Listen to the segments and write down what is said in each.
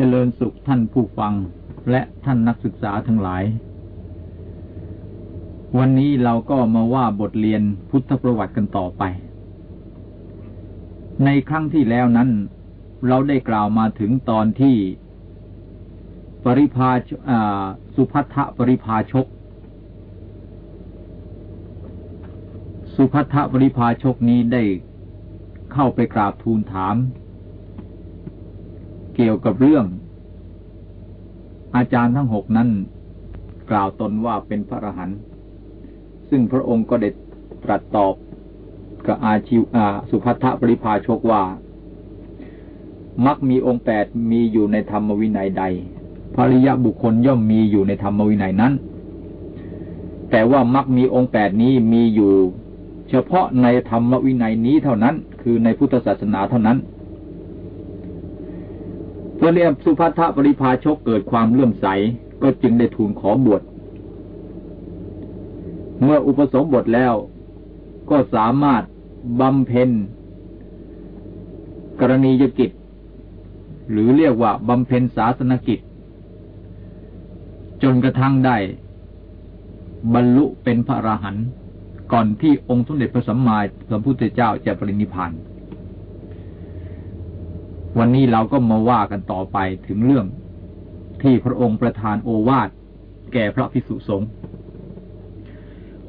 เจริญสุขท่านผู้ฟังและท่านนักศึกษาทั้งหลาย วันนี้เราก็มาว่าบทเรียนพุทธประวัติกันต่อไป ในครั้งที่แล้วนั้น เราได้กล่าวมาถึงตอนที่ ปริพาสุพัทธปริพาชก สุพัทธปริพาชกนี้ได้เข้าไปกราบทูลถาม เกี่ยวกับเรื่อง อาจารย์ทั้งหกนั้น กล่าวตนว่าเป็นพระอรหันต์ซึ่งพระองค์ก็ได้ตรัสตอบกับอาชิวอาสุภัทธปริพาชกว่ามักมีองค์แปดมีอยู่ในธรรมวินัยใดภริยะบุคคลย่อมมีอยู่ในธรรมวินัยนั้น แต่ว่ามักมีองค์แปดนี้มีอยู่ เฉพาะในธรรมวินัยนี้เท่านั้น คือในพุทธศาสนาเท่านั้น เมื่อเรียมสุภัทปริพาชกเกิดความเลื่อมใส ก็จึงได้ทูลขอบวช เมื่ออุปสมบทแล้วก็สามารถบำเพ็ญกรณียกิจ หรือเรียกว่าบำเพ็ญศาสนกิจ จนกระทั่งได้ บรรลุเป็นพระอราหันต์ก่อนที่องค์สมเด็จพระสัมมาสัมพุทธเจ้าจะปรินิพพาน วันนี้เราก็มาว่ากันต่อไปถึงเรื่องที่พระองค์ประทานโอวาทแก่พระภิกษุสงฆ์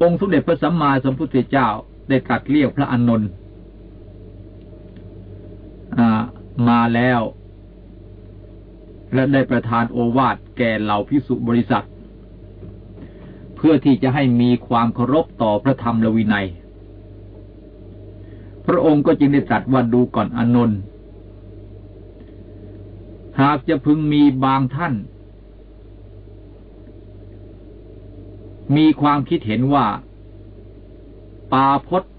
องค์สมเด็จพระสัมมาสัมพุทธเจ้าได้ตรัสเรียกพระอานนท์มาแล้ว และได้ประทานโอวาทแก่เหล่าพิสุบริษัท เพื่อที่จะให้มีความเคารพต่อพระธรรมลวินัย พระองค์ก็จึงได้ตรัสว่าดูก่อนอนนท์ หากจะพึงมีบางท่าน มีความคิดเห็นว่า ปาพจน์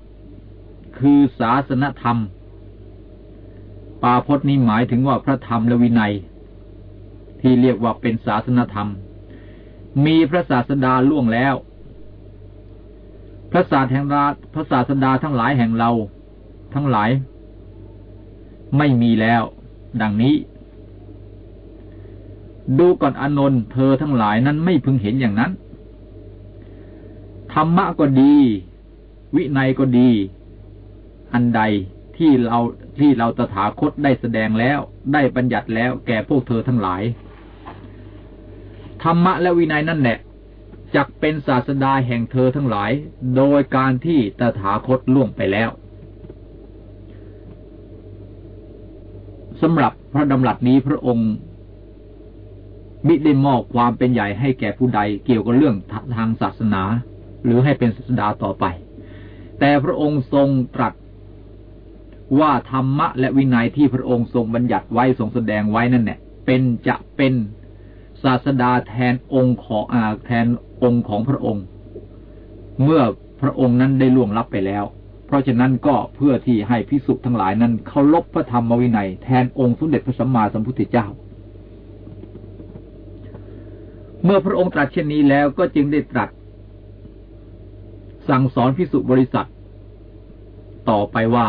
คือศาสนธรรม ปาพจน์นี้หมายถึงว่าพระธรรมและวินัย ที่เรียกว่าเป็นศาสนธรรม มีพระศาสดาล่วงแล้ว พระศาสแห่งราพระศาสดาทั้งหลายแห่งเรา ทั้งหลาย ไม่มีแล้ว ดังนี้ ดูก่อนอนนท์เธอทั้งหลายนั้นไม่พึงเห็นอย่างนั้น ธรรมะก็ดี วินัยก็ดี อันใดที่เราที่เราตถาคตได้แสดงแล้ว ได้บัญญัติแล้วแก่พวกเธอทั้งหลาย ธรรมะและวินัยนั่นแหละจักเป็นศาสดาแห่งเธอทั้งหลาย โดยการที่ตถาคตล่วงไปแล้วสำหรับพระดำรัสนี้พระองค์ มิได้มอบความเป็นใหญ่ให้แก่ผู้ใดเกี่ยวกับเรื่องทางศาสนา หรือให้เป็นศาสดาต่อไป แต่พระองค์ทรงตรัสว่าธรรมะและวินัยที่พระองค์ทรงบัญญัติไว้ทรงแสดงไว้นั่นเนี่ยเป็นจะเป็นศาสดาแทนองค์ของอาแทนองค์ของพระองค์ เมื่อพระองค์นั้นได้ล่วงลับไปแล้ว เพราะฉะนั้นก็เพื่อที่ให้พิสุทั้งหลายนั้นเคารพพระธรรมวินัยแทนองค์สมเด็จพระสัมมาสัมพุทธเจ้า เมื่อพระองค์ตรัสเช่นนี้แล้วก็จึงได้ตรัส สั่งสอนพิสุบริษัท ต่อไปว่า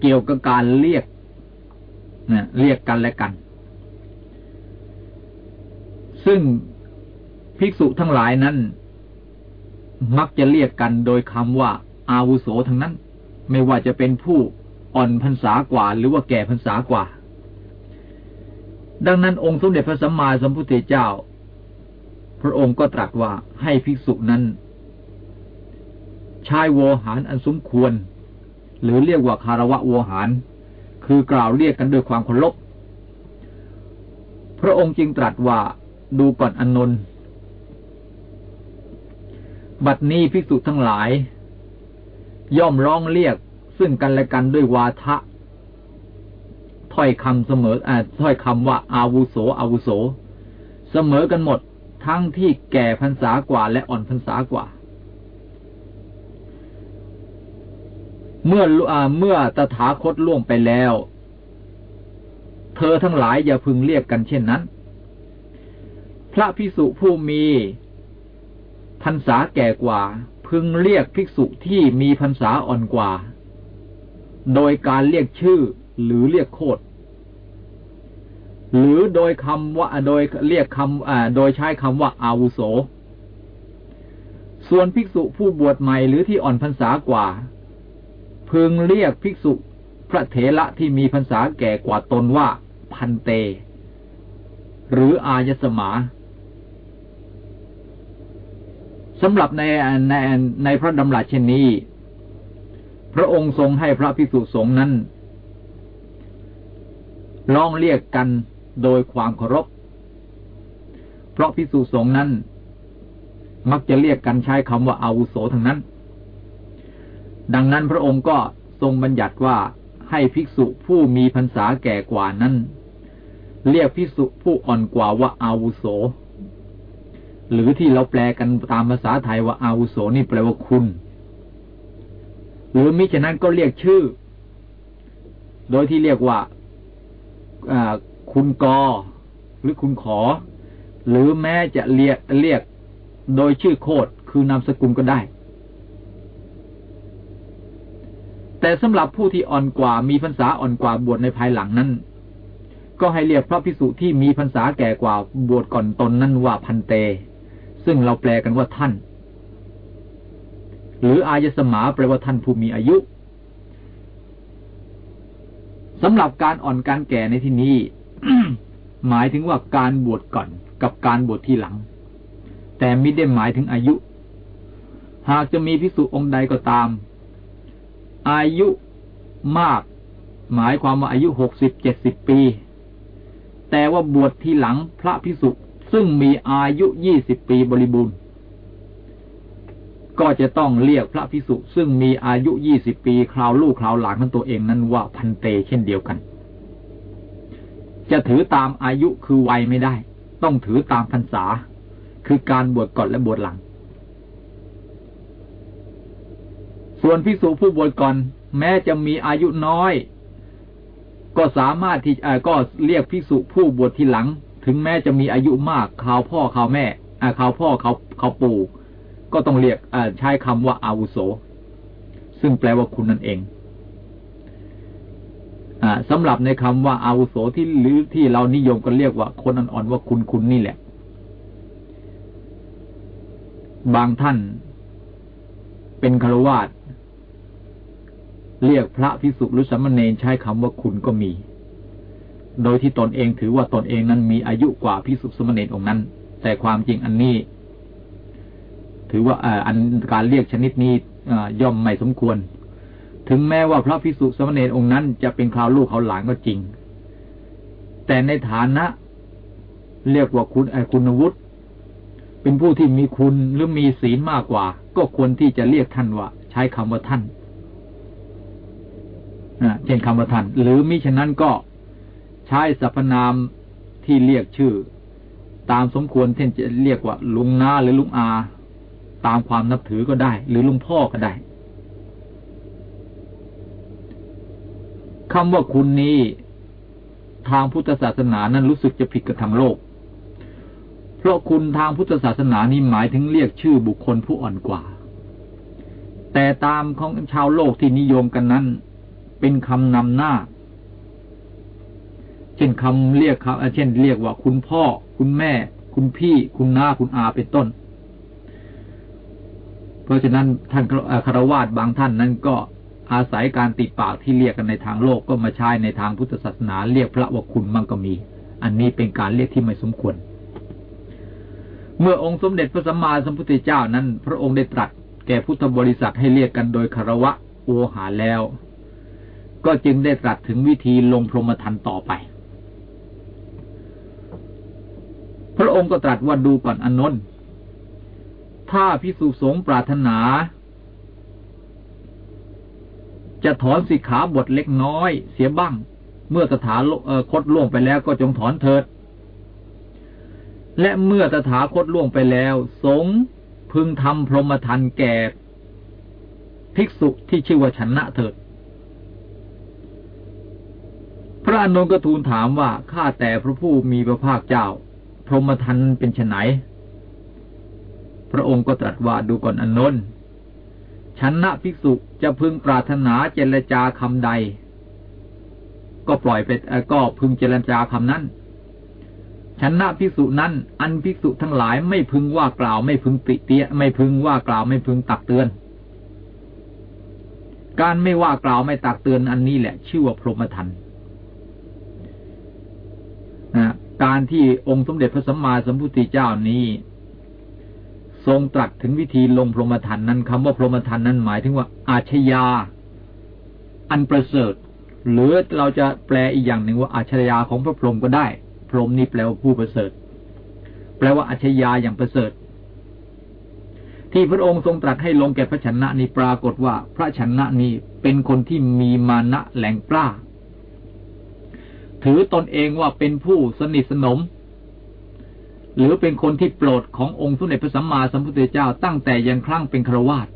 เกี่ยวกับการเรียกนะเรียกกันและกัน ซึ่งภิกษุทั้งหลายนั้น มักจะเรียกกันโดยคำว่า อาวุโสทั้งนั้น ไม่ว่าจะเป็นผู้อ่อนพรรษากว่าหรือว่าแก่พรรษากว่า ดังนั้นองค์สมเด็จพระสัมมาสัมพุทธเจ้า พระองค์ก็ตรัสว่าให้ภิกษุนั้นใช้โวหารอันสมควร หรือเรียกว่าคารวะโวหาร คือกล่าวเรียกกันด้วยความเคารพพระองค์จึงตรัสว่าดูก่อนอนนท์บัดนี้ภิกษุทั้งหลาย ย่อมร้องเรียกซึ่งกันและกันด้วยวาทะถ้อยคำเสมออถ้อยคำว่าอาวุโสอาวุโส เสมอกันหมด ทั้งที่แก่พรรษากว่าและอ่อนพรรษากว่า เมื่อเมื่อตถาคตล่วงไปแล้ว เธอทั้งหลายอย่าพึงเรียกกันเช่นนั้น พระภิกษุผู้มีพรรษาแก่กว่า พึงเรียกภิกษุที่มีพรรษาอ่อนกว่า โดยการเรียกชื่อหรือเรียกโคด หรือโดยคำว่าโดยเรียกคำโดยใช้คำว่าอาวุโส ส่วนภิกษุผู้บวชใหม่หรือที่อ่อนพรรษากว่า พึงเรียกภิกษุพระเถระที่มีพรรษาแก่กว่าตนว่าพันเต หรืออายสมาสำหรับในในในพระดำรัสเช่นนี้ พระองค์ทรงให้พระภิกษุสงฆ์นั้นลองเรียกกัน โดยความเคารพ เพราะภิกษุสงฆ์นั้น มักจะเรียกกันใช้คำว่าอาวุโสทั้งนั้น ดังนั้นพระองค์ก็ทรงบัญญัติว่าให้ภิกษุผู้มีพรรษาแก่กว่านั้น เรียกภิกษุผู้อ่อนกว่าว่าอาวุโส หรือที่เราแปลกันตามภาษาไทยว่าอาวุโสนี่แปลว่าคุณ หรือมิฉะนั้นก็เรียกชื่อ โดยที่เรียกว่า คุณกอหรือคุณขอ หรือแม้จะเรียกเรียกโดยชื่อโคดคือนามสกุลก็ได้ แต่สำหรับผู้ที่อ่อนกว่ามีพรรษาอ่อนกว่าบวชในภายหลังนั้น ก็ให้เรียกพระพิสุที่มีพรรษาแก่กว่าบวชก่อนตนนั้นว่าพันเต ซึ่งเราแปลกันว่าท่าน หรืออายสมาแปลว่าท่านผู้มีอายุสำหรับการอ่อนการแก่ในที่นี้ หมายถึงว่าการบวชก่อนกับการบวชทีหลัง แต่ไม่ได้หมายถึงอายุ หากจะมีพิสุองค์ใดก็ตาม อายุมาก หมายความว่าอายุหกสิบเจ็ดสิบปี แต่ว่าบวชทีหลังพระพิสุซึ่งมีอายุยี่สิบปีบริบูรณ์ ก็จะต้องเรียกพระพิสุซึ่งมีอายุยี่สิบปีคราวลูกคราวหลานของตัวเองนั้นว่าพันเตเช่นเดียวกัน จะถือตามอายุคือวัยไม่ได้ ต้องถือตามพรรษา คือการบวชก่อนและบวชหลัง ส่วนพิสุผู้บวชก่อน แม้จะมีอายุน้อย ก็สามารถที่ก็เรียกพิสุผู้บวชทีหลัง ถึงแม้จะมีอายุมากข่าวพ่อข่าวแม่ข่าวพ่อเขาเขาปู่ก็ต้องเรียกใช้คำว่าอาวุโส ซึ่งแปลว่าคุณนั่นเอง สำหรับในคำว่าอาวุโสที่หรือที่เรานิยมกันเรียกว่าคนอ่อนๆว่าคุณคุณนี่แหละ บางท่านเป็นคารวาสเรียกพระพิสุหรือสมณเณรใช้คำว่าคุณก็มี โดยที่ตนเองถือว่าตนเองนั้นมีอายุกว่าพิสุสมณเณรองค์นั้น แต่ความจริงอันนี้ ถือว่าอันการเรียกชนิดนี้ย่อมไม่สมควร ถึงแม้ว่าพระพิสุสมณีองค์นั้นจะเป็นคราวลูกเขาหลานก็จริง แต่ในฐานะ เรียกว่าคุณไอคุณวุฒิเป็นผู้ที่มีคุณหรือมีศีลมากกว่า ก็ควรที่จะเรียกท่านว่า ใช้คำว่าท่านเช่นคำว่าท่าน หรือมิฉะนั้นก็ใช้สรรพนามที่เรียกชื่อ ตามสมควรเช่นจะเรียกว่าลุงนาหรือลุงอา ตามความนับถือก็ได้ หรือลุงพ่อก็ได้ คำว่าคุณนี้ทางพุทธศาสนานั้นรู้สึกจะผิดกับทางโลก เพราะคุณทางพุทธศาสนานี้หมายถึงเรียกชื่อบุคคลผู้อ่อนกว่า แต่ตามของชาวโลกที่นิยมกันนั้น เป็นคำนำหน้า เช่นคำเรียกคำเช่นเรียกว่าคุณพ่อ คุณแม่ คุณพี่ คุณน้าคุณอาเป็นต้น เพราะฉะนั้นท่านคารวาสบางท่านนั้นก็ อาศัยการติดปากที่เรียกกันในทางโลกก็มาใช้ในทางพุทธศาสนาเรียกพระว่าคุณมั่งก็มี อันนี้เป็นการเรียกที่ไม่สมควร เมื่อองค์สมเด็จพระสัมมาสัมพุทธเจ้านั้น พระองค์ได้ตรัส แก่พุทธบริษัทให้เรียกกันโดยคารวะโอหาแล้ว ก็จึงได้ตรัสถึงวิธีลงพรหมทันต่อไป พระองค์ก็ตรัสว่าดูก่อนอนนท์ถ้าพิสุสงปรารถนา จะถอนสิกขาบทเล็กน้อย เสียบ้าง เมื่อตถาคตล่วงไปแล้วก็จงถอนเถิด และเมื่อตถาคตล่วงไปแล้ว สงพึงทำพรหมทันแก่ภิกษุที่ชื่อว่าชนะเถิด พระอนุนก็ทูลถามว่าข้าแต่พระผู้มีพระภาคเจ้า พรหมทันเป็นไฉนพระองค์ก็ตรัสว่าดูก่อนอนนท์ ชันนะภิกษุจะพึงปรารถนาเจรจาคำใด ก็ปล่อยไปก็พึงเจรจาคำนั้นชนะภิกษุนั้น อันภิกษุทั้งหลายไม่พึงว่ากล่าวไม่พึงติเตียไม่พึงว่ากล่าวไม่พึงตักเตือน การไม่ว่ากล่าวไม่ตักเตือนอันนี้แหละ ชื่อว่าพรหมทันนะการที่องค์สมเด็จพระสัมมาสัมพุทธเจ้านี้ ทรงตรัสถึงวิธีลงพรหมทันนั้นคำว่าพรหมทันนั้นหมายถึงว่า อาชญา อันประเสริฐ หรือเราจะแปลอีกอย่างหนึ่งว่าอาชญาของพระพรหมก็ได้ พรหมนี่แปลว่าผู้ประเสริฐ แปลว่าอาชญาอย่างประเสริฐ ที่พระองค์ทรงตรัสให้ลงแก่พระชนะนี้ปรากฏว่า พระชนะนี้เป็นคนที่มีมานะแหลงกล้า ถือตนเองว่าเป็นผู้สนิทสนม หรือเป็นคนที่โปรดขององค์สมเด็จพระสัมมาสัมพุทธเจ้าตั้งแต่ยังครั้งเป็นครวาส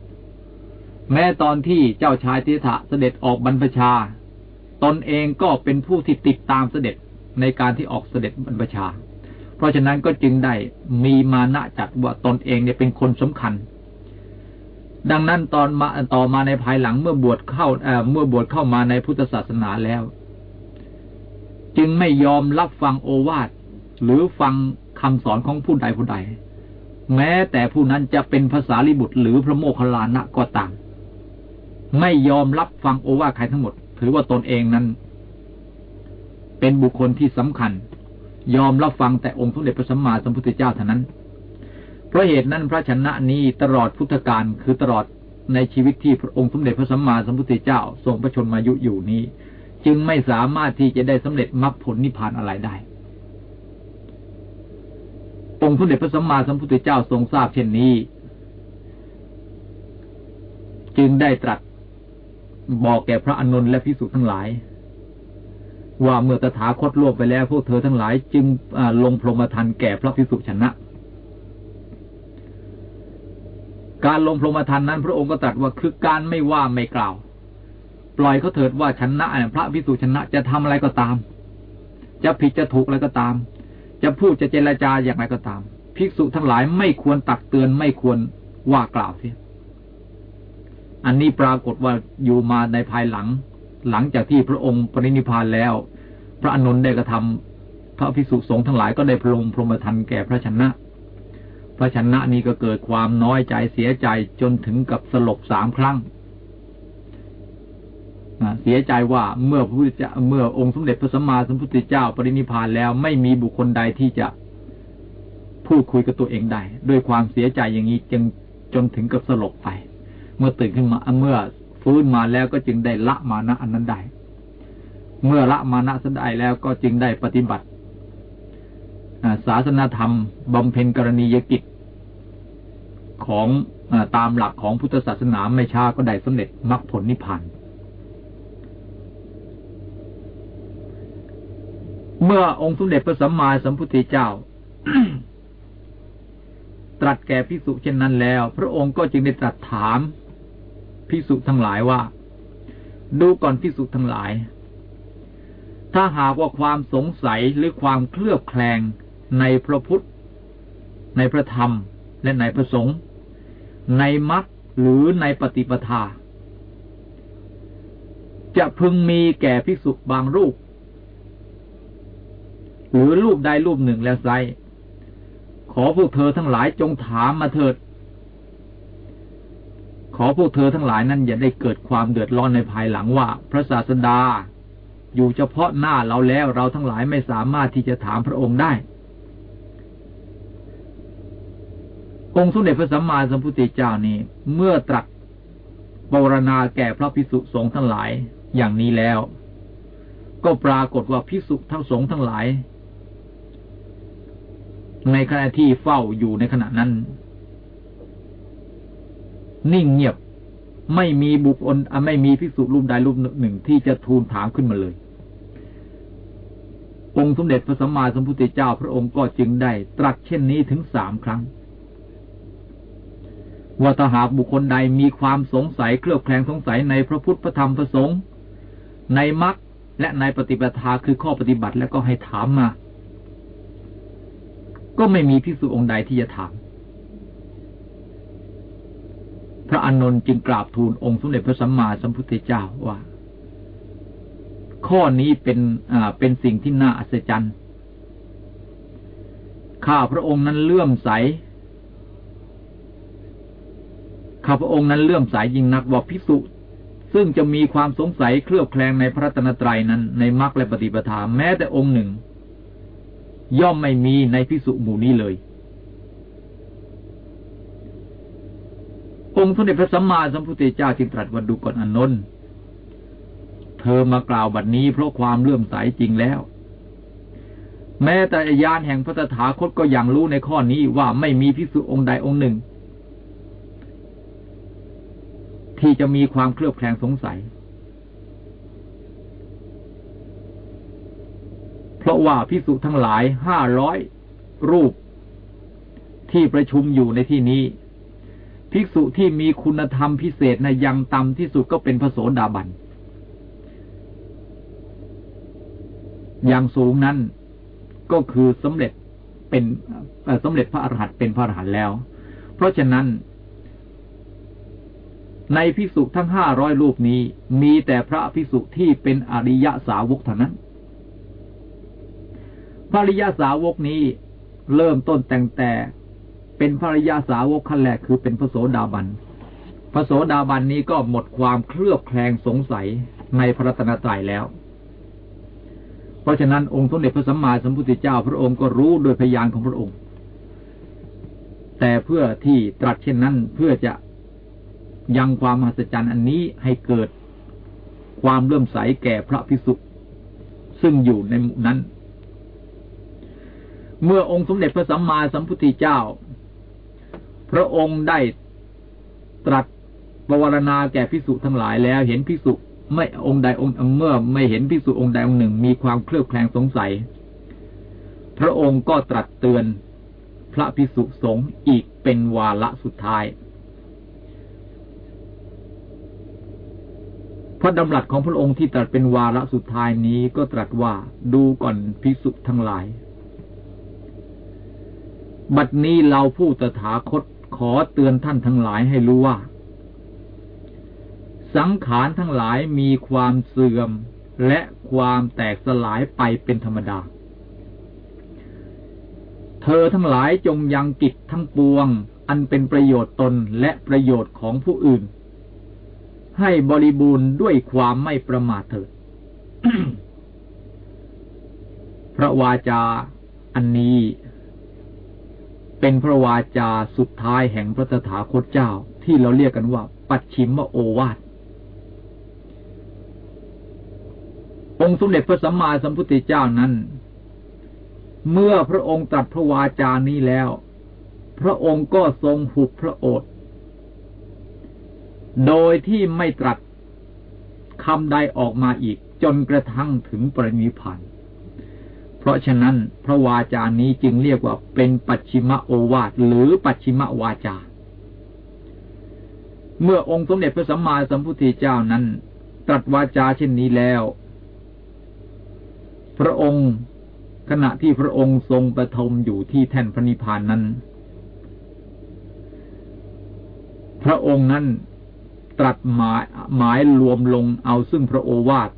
แม้ตอนที่เจ้าชายทิฐะเสด็จออกบรรพชา ตนเองก็เป็นผู้ที่ติดตามเสด็จในการที่ออกเสด็จบรรพชา เพราะฉะนั้นก็จึงได้มีมานะจัดว่าตนเองเนี่ยเป็นคนสำคัญ ดังนั้นตอนมาต่อมาในภายหลังเมื่อบวชเข้าเมื่อบวชเข้ามาในพุทธศาสนาแล้ว จึงไม่ยอมรับฟังโอวาทหรือฟัง คำสอนของผู้ใดผู้ใด แม้แต่ผู้นั้นจะเป็นภาษาลิบุตรหรือพระโมคคัลลานะก็ตาม ไม่ยอมรับฟังโอวาทใครทั้งหมด ถือว่าตนเองนั้น เป็นบุคคลที่สำคัญ ยอมรับฟังแต่องค์สมเด็จพระสัมมาสัมพุทธเจ้าเท่านั้น เพราะเหตุนั้นพระชนะนี้ตลอดพุทธกาลคือตลอดในชีวิตที่พระองค์สมเด็จพระสัมมาสัมพุทธเจ้า ทรงพระชนมายุอยู่นี้ จึงไม่สามารถที่จะได้สำเร็จมรรคผลนิพพานอะไรได้ องค์พระเดชพระสัมมาสัมพุทธเจ้าทรงทราบเช่นนี้ จึงได้ตรัสบอกแก่พระอนุนและพิสุทั้งหลาย ว่าเมื่อตถาคตล่วงไปแล้ว พวกเธอทั้งหลาย จึงลงพรหมทันแก่พระพิสุชนะ การลงพรหมทันนั้น พระองค์ก็ตรัสว่าคือการไม่ว่าไม่กล่าว ปล่อยเขาเถิดว่าชนะพระพิสุชนะจะทำอะไรก็ตาม จะผิดจะถูกอะไรก็ตาม จะพูดจะเจรจาอย่างไรก็ตาม ภิกษุทั้งหลายไม่ควรตักเตือนไม่ควรว่ากล่าวเสียอันนี้ปรากฏว่าอยู่มาในภายหลัง หลังจากที่พระองค์ปรินิพานแล้ว พระอนุนได้กระทำพระภิกษุสงฆ์ทั้งหลายก็ได้พรมพรหมทันแก่พระชนะ พระชนะนี้ก็เกิดความน้อยใจเสียใจจนถึงกับสลบสามครั้ง เสียใจว่าเมื่อพระพุทธเจ้าเมื่อองค์สมเด็จพระสัมมาสัมพุทธเจ้าปรินิพานแล้วไม่มีบุคคลใดที่จะพูดคุยกับตัวเองได้ด้วยความเสียใจอย่างนี้จึงจนถึงกับสลบไป เมื่อตื่นขึ้นมาเมื่อฟื้นมาแล้วก็จึงได้ละมานะอันนั้นได้ เมื่อละมานะสได้แล้วก็จึงได้ปฏิบัติศาสนาธรรมบำเพ็ญกรณียกิจ ของอตามหลักของพุทธศาสนาไม่ช้าก็ได้สำเร็จมรรคผลนิพพาน เมื่อองค์สมเด็จพระสัมมาสัมพุทธเจ้า ตรัสแก่พิสุเช่นนั้นแล้ว พระองค์ก็จึงได้ตรัสถามพิสุทั้งหลายว่า ดูก่อนพิสุทั้งหลาย ถ้าหากว่าความสงสัยหรือความเคลือบแคลงในพระพุทธ ในพระธรรม และในพระสงฆ์ในมรรคหรือในปฏิปทา จะพึงมีแก่ภิกษุบางรูป หรือรูปใดรูปหนึ่งแล้วไซขอพวกเธอทั้งหลายจงถามมาเถิด ขอพวกเธอทั้งหลายนั้นอย่าได้เกิดความเดือดร้อนในภายหลังว่า พระศาสดา อยู่เฉพาะหน้าเราแล้วเราทั้งหลายไม่สามารถที่จะถามพระองค์ได้องค์สมเด็จพระสัมมาสัมพุทธเจ้านี้ เมื่อตรัสบรณาแก่พระพิสุสงฆ์ทั้งหลายอย่างนี้แล้ว ก็ปรากฏว่าพิสุทั้งสงฆ์ทั้งหลาย ในขณะที่เฝ้าอยู่ในขณะนั้น นิ่งเงียบไม่มีบุคคลไม่มีภิกษุรูปใดรูปหนึ่งที่จะทูลถามขึ้นมาเลย องค์สมเด็จพระสัมมาสัมพุทธเจ้าพระองค์ก็จึงได้ตรัสเช่นนี้ถึงสามครั้งว่าถ้าหากบุคคลใดมีความสงสัยเคลือบแคลงสงสัยในพระพุทธพระธรรมพระสงฆ์ในมรรคและในปฏิปทาคือข้อปฏิบัติแล้วก็ให้ถามมา ก็ไม่มีภิกษุองค์ใดที่จะถามพระอานนท์จึงกราบทูลองค์สมเด็จพระสัมมาสัมพุทธเจ้าว่า ข้อนี้เป็นอ่าเป็นสิ่งที่น่าอัศจรรย์ข้าพระองค์นั้นเลื่อมใสข้าพระองค์นั้นเลื่อมใสยิ่งนักว่าพิสุซึ่งจะมีความสงสัยเคลือบแคลงในพระตนตรัยนั้นในมรรคและปฏิปทาแม้แต่องค์หนึ่ง ย่อมไม่มีในพิสุหมู่นี้เลย องค์สมเด็จพระสัมมาสัมพุทธเจ้าจึงตรัสว่าดูก่อนอนนท์เธอมากล่าวบัดนี้เพราะความเลื่อมใสจริงแล้ว แม้แต่ญาณแห่งพระตถาคตก็ยังรู้ในข้อนี้ว่าไม่มีพิสุองค์ใดองค์หนึ่ง ที่จะมีความเคลือบแคลงสงสัย เพ ราะว่าพิสุทั้งหลายห้าร้อยรูปที่ประชุมอยู่ในที่นี้ ภิกษุที่มีคุณธรรมพิเศษนะยังต่ำที่สุดก็เป็นพระโสดาบัน อย่างสูงนั้นก็คือสำเร็จเป็นสำเร็จพระอรหันต์เป็นพระอรหันต์แล้ว เพราะฉะนั้น ในพิสุทั้งห้าร้อยรูปนี้มีแต่พระพิสุที่เป็นอริยสาวกเท่านั้น พระริยาสาวกนี้เริ่มต้นแต่งแต่เป็นพระริยาสาวกขั้นแรกคือเป็นพระโสดาบัน พระโสดาบันนี้ก็หมดความเคลือบแคลงสงสัยในพระตนตรัยแล้ว เพราะฉะนั้นองค์สมเด็จพระสัมมาสัมพุทธเจ้าพระองค์ก็รู้โดยพยานของพระองค์ แต่เพื่อที่ตรัสเช่นนั้นเพื่อจะยังความมหัศจรรย์อันนี้ให้เกิดความเลื่อมใสแก่พระพิสุซึ่งอยู่ในหมู่นั้น เมื่อองค์สมเด็จพระสัมมาสัมพุทธเจ้า พระองค์ได้ตรัสบวรณาแก่พิสุทั้งหลายแล้วเห็นพิสุไม่องค์ใดองค์เมื่อไม่เห็นพิสุองค์ใดองค์หนึ่งมีความเคลือบแคลงสงสัย พระองค์ก็ตรัสเตือนพระพิสุสงฆ์อีกเป็นวาระสุดท้ายพระดำรัสของพระองค์ที่ตรัสเป็นวาระสุดท้ายนี้ก็ตรัสว่าดูก่อนพิสุทั้งหลาย บัดนี้เราผู้ตถาคตขอเตือนท่านทั้งหลายให้รู้ว่า สังขารทั้งหลายมีความเสื่อมและความแตกสลายไปเป็นธรรมดา เธอทั้งหลายจงยังกิจทั้งปวง อันเป็นประโยชน์ตนและประโยชน์ของผู้อื่น ให้บริบูรณ์ด้วยความไม่ประมาทเถิดพระวาจาอันนี้ เป็นพระวาจาสุดท้ายแห่งพระตถาคตเจ้า ที่เราเรียกกันว่า ปัจฉิมโอวาทองค์สมเด็จพระสัมมาสัมพุทธเจ้านั้น เมื่อพระองค์ตรัสพระวาจานี้แล้ว พระองค์ก็ทรงหุบพระโอษฐ์โดยที่ไม่ตรัสคำใดออกมาอีกจนกระทั่งถึงปรินิพพาน ราะฉะนั้นพระวาจานี้จึงเรียกว่าเป็นปัจฉิมโอวาทหรือปัจฉิมวาจา เมื่อองค์สมเด็จพระสัมมาสัมพุทธเจ้านั้น ตรัสวาจาเช่นนี้แล้ว พระองค์ขณะที่พระองค์ทรงประทมอยู่ที่แท่นพระนิพพานนั้น พระองค์นั้นตรัสหมายหมายรวมลงเอาซึ่งพระโอวาท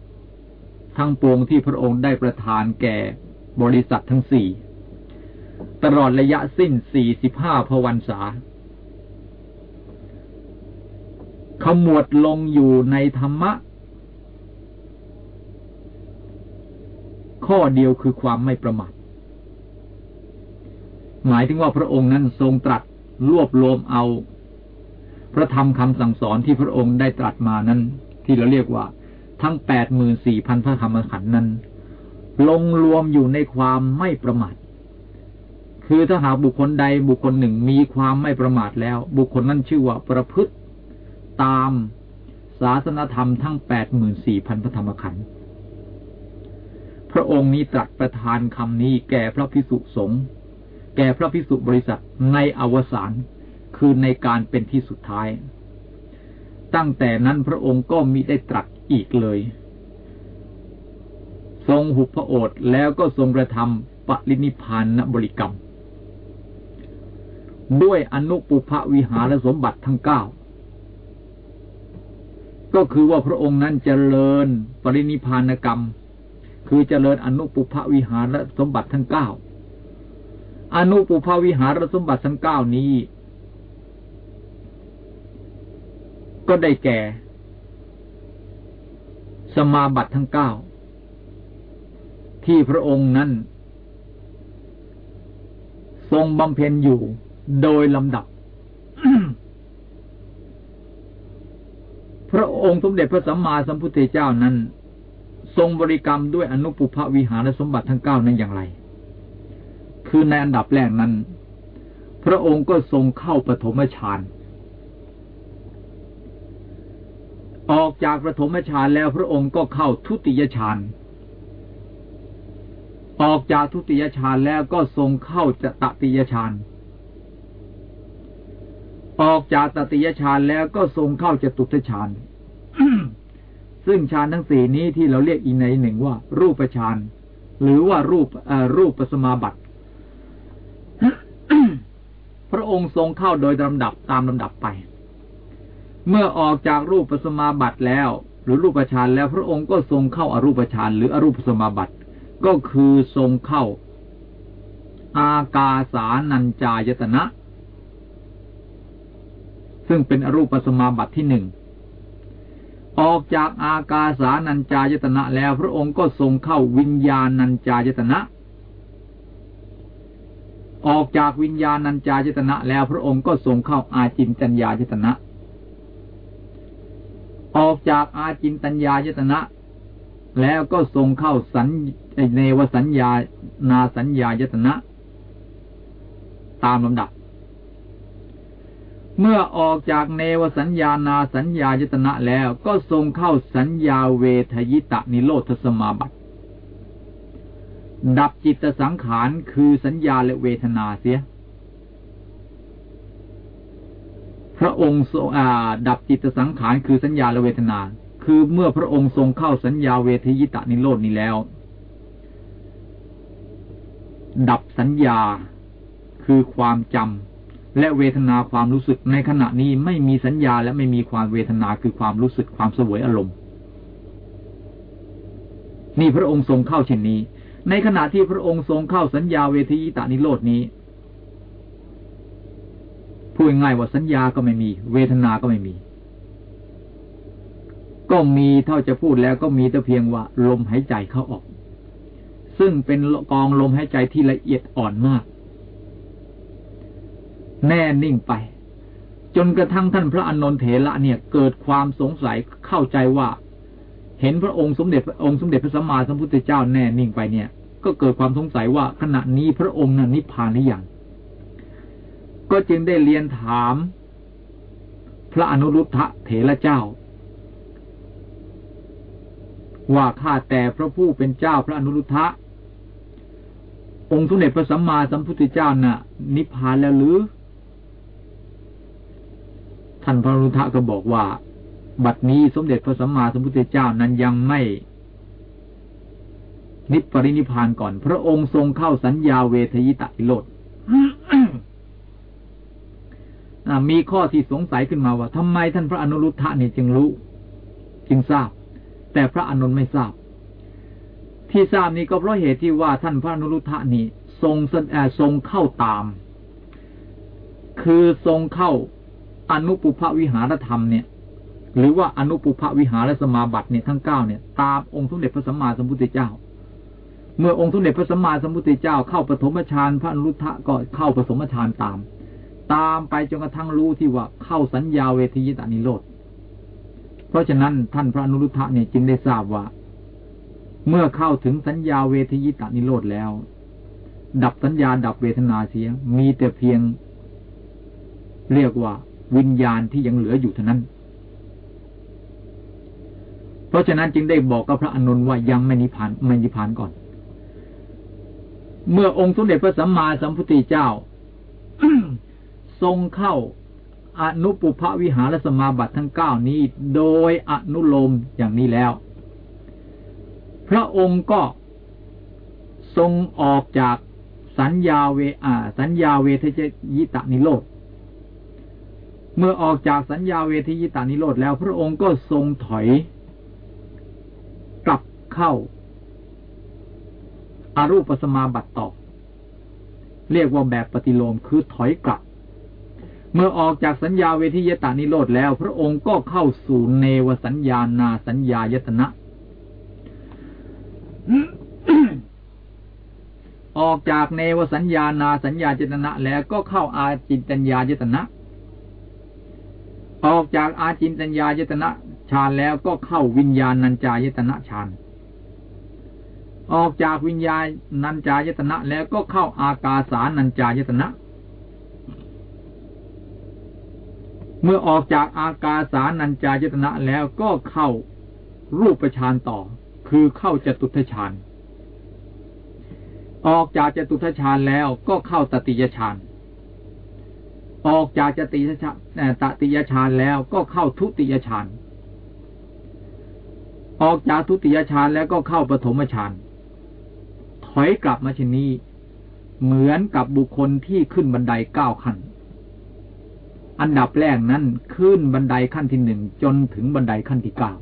ทั้งปวงที่พระองค์ได้ประทานแก่ บริษัททั้งสี่ ตลอดระยะสิ้นสี่สิบห้าพวันษา ขมวดลงอยู่ในธรรมะ ข้อเดียวคือความไม่ประมาทหมายถึงว่าพระองค์นั้นทรงตรัสรวบรวมเอา พระธรรมคำสั่งสอนที่พระองค์ได้ตรัสมานั้น ที่เราเรียกว่า ทั้งแปดหมื่นสี่พันพระธรรมขันธ์นั้น ลงรวมอยู่ในความไม่ประมาท คือถ้าหากบุคคลใดบุคคลหนึ่งมีความไม่ประมาทแล้ว บุคคลนั้นชื่อว่าประพฤติตามศาสนธรรมทั้งแปดหมื่นสี่พันพระธรรมขันธ์พระองค์นี้ตรัสประทานคำนี้แก่พระพิสุสงฆ์แก่พระพิสุบริษัทในอวสานคือในการเป็นที่สุดท้าย ตั้งแต่นั้นพระองค์ก็มิได้ตรัสอีกเลย ทรงหุบพระโอษฐ์แล้วก็ทรงกระทำปรินิพานนบริกรรม ด้วยอนุปุพวิหารสมบัติทั้งเก้าก็คือว่าพระองค์นั้นเจริญปรินิพานกรรม คือเจริญอนุปุพวิหารสมบัติทั้งเก้าอนุปุภวิหารสมบัติทั้งเก้านี้ ก็ได้แก่ สมาบัติทั้งเก้า ที่พระองค์นั้น ทรงบำเพ็ญอยู่โดยลำดับ พระองค์สมเด็จพระสัมมาสัมพุทธเจ้านั้น ทรงบริกรรมด้วยอนุปุพวิหารสมบัติทั้งเก้านั้นอย่างไร คือในอันดับแรกนั้น พระองค์ก็ทรงเข้าปฐมฌานออกจากปฐมฌานแล้วพระองค์ก็เข้าทุติยฌาน ออกจากทุติยฌานแล้วก็ทรงเข้าจตติยฌานออกจากตติยฌานแล้วก็ทรงเข้าจตุตฌานซึ่งฌานทั้งสี่นี้ที่เราเรียกอีกในหนึ่งว่า รูปฌานหรือว่ารูปรูปปสมาบัติ พระองค์ทรงเข้าโดยลำดับตามลำดับไป เมื่อออกจากรูปปสมาบัติแล้ว หรือรูปฌานแล้วพระองค์ก็ทรงเข้าอารูปฌานหรืออรูปปสมาบัติ ก็คือทรงเข้า อากาสานัญจายตนะ ซึ่งเป็นอรูปสมาบัติที่หนึ่งออกจากอากาสานัญจายตนะแล้วพระองค์ก็ทรงเข้าวิญญาณัญจายตนะ ออกจากวิญญาณัญจายตนะแล้วพระองค์ก็ทรงเข้าอาจินตัญญายตนะ ออกจากอาจินตัญญายตนะ แล้วก็ทรงเข้าสัญเนวสัญญานาสัญญายตนะ ตามลำดับ เมื่อออกจากเนวสัญญานาสัญญายตนะแล้วก็ทรงเข้าสัญญาเวทยิตะนิโรธสมาบัติ ดับจิตสังขารคือสัญญาและเวทนาเสีย พระองค์ดับจิตสังขารคือสัญญาและเวทนา คือเมื่อพระองค์ทรงเข้าสัญญาเวทยิตะนิโรดนี้แล้ว ดับสัญญาคือความจำและเวทนาความรู้สึกในขณะนี้ไม่มีสัญญาและไม่มีความเวทนาคือความรู้สึกความสวยอารมณ์ นี่พระองค์ทรงเข้าเช่นนี้ ในขณะที่พระองค์ทรงเข้าสัญญาเวทยิตะนิโรดนี้พูดง่ายว่าสัญญาก็ไม่มี เวทนาก็ไม่มี ก็มีเท่าจะพูดแล้วก็มีแต่เพียงว่าลมหายใจเข้าออก ซึ่งเป็นกองลมหายใจที่ละเอียดอ่อนมาก แน่นิ่งไป จนกระทั่งท่านพระอนนทเถระเนี่ย เกิดความสงสัยเข้าใจว่า เห็นพระองค์สมเด็จพระองค์สมเด็จพระสัมมาสัมพุทธเจ้าแน่นิ่งไปเนี่ย ก็เกิดความสงสัยว่าขณะนี้พระองค์นั้นนิพพานหรือยังก็จึงได้เรียนถาม พระอนุรุทธะเถระเจ้า ว่าข้าแต่พระผู้เป็นเจ้าพระอนุรุทธะ องค์สมเด็จพระสัมมาสัมพุทธเจ้าน่ะ นิพพานแล้วหรือ ท่านพระอนุรุทธะก็บอกว่า บัดนี้สมเด็จพระสัมมาสัมพุทธเจ้านั้นยังไม่นิพปรินิพานก่อน พระองค์ทรงเข้าสัญญาเวทยิตะโลดมีข้อที่สงสัยขึ้นมาว่าทำไมท่านพระอนุรุทธะนี่จึงรู้ จึงทราบ แต่พระอนุนไม่ทราบ ที่ทราบนี้ก็เพราะเหตุที่ว่าท่านพระอนุรุทธะนี่ทรงทรงเข้าตาม คือทรงเข้าอนุปุพวิหารธรรมเนี่ย หรือว่าอนุปุพวิหารสมาบัติเนี่ยทั้งเก้าเนี่ย ตามองค์สมเด็จพระสัมมาสัมพุทธเจ้า เมื่อองค์สมเด็จพระสัมมาสัมพุทธเจ้าเข้าปฐมฌานพระอนุรุทธะก็เข้าปฐมฌานตาม ตามไปจนกระทั่งรู้ที่ว่าเข้าสัญญาเวทียตานิโรธ เพราะฉะนั้นท่านพระนุรุทธะเนี่ยจึงได้ทราบว่า เมื่อเข้าถึงสัญญาเวทยิตานิโรธแล้ว ดับสัญญาดับเวทนาเสียมีแต่เพียง เรียกว่า วิญญาณที่ยังเหลืออยู่เท่านั้น เพราะฉะนั้นจึงได้บอกกับพระอนุนว่ายังไม่นิพานไม่นิพพานก่อน เมื่อองค์สมเด็จพระสัมมาสัมพุทธเจ้าทรงเข้า อนุปุพวิหารสมาบัติทั้งเก้านี้ โดยอนุโลมอย่างนี้แล้ว พระองค์ก็ทรงออกจากสัญญาเวอาสัญญาเวทยิตานิโรธ เมื่อออกจากสัญญาเวทยิตานิโรธแล้วพระองค์ก็ทรงถอย กลับเข้าอารูปสมาบัติต่อ เรียกว่าแบบปฏิโลมคือถอยกลับ เมื่อออกจากสัญญาเวทียตานิโรธแล้ว พระองค์ก็เข้าสู่เนวสัญญานาสัญญายตนะ ออกจากเนวสัญญานาสัญญาเจตนะแล้วก็เข้าอาจินตัญญาเจตนะ ออกจากอาจินตัญญาเจตนะฌานแล้วก็เข้าวิญญาณนัญจายตนะฌานออกจากวิญญาณนัญจายตนะแล้วก็เข้าอากาสานัญจายตนะ เมื่อออกจากอากาสานัญจายตนะแล้วก็เข้ารูปฌานต่อ คือเข้าจตุทฌาน ออกจากจตุทฌานแล้วก็เข้าตติยฌาน ออกจากจติยฌานตติยฌานแล้วก็เข้าทุติยฌาน ออกจากทุติยฌานแล้วก็เข้าปฐมฌาน ถอยกลับมาเช่นนี้เหมือนกับบุคคลที่ขึ้นบันไดเก้าขั้น อันดับแรกนั้นขึ้นบันไดขั้นที่หนึ่งจนถึงบันไดขั้นที่เก้า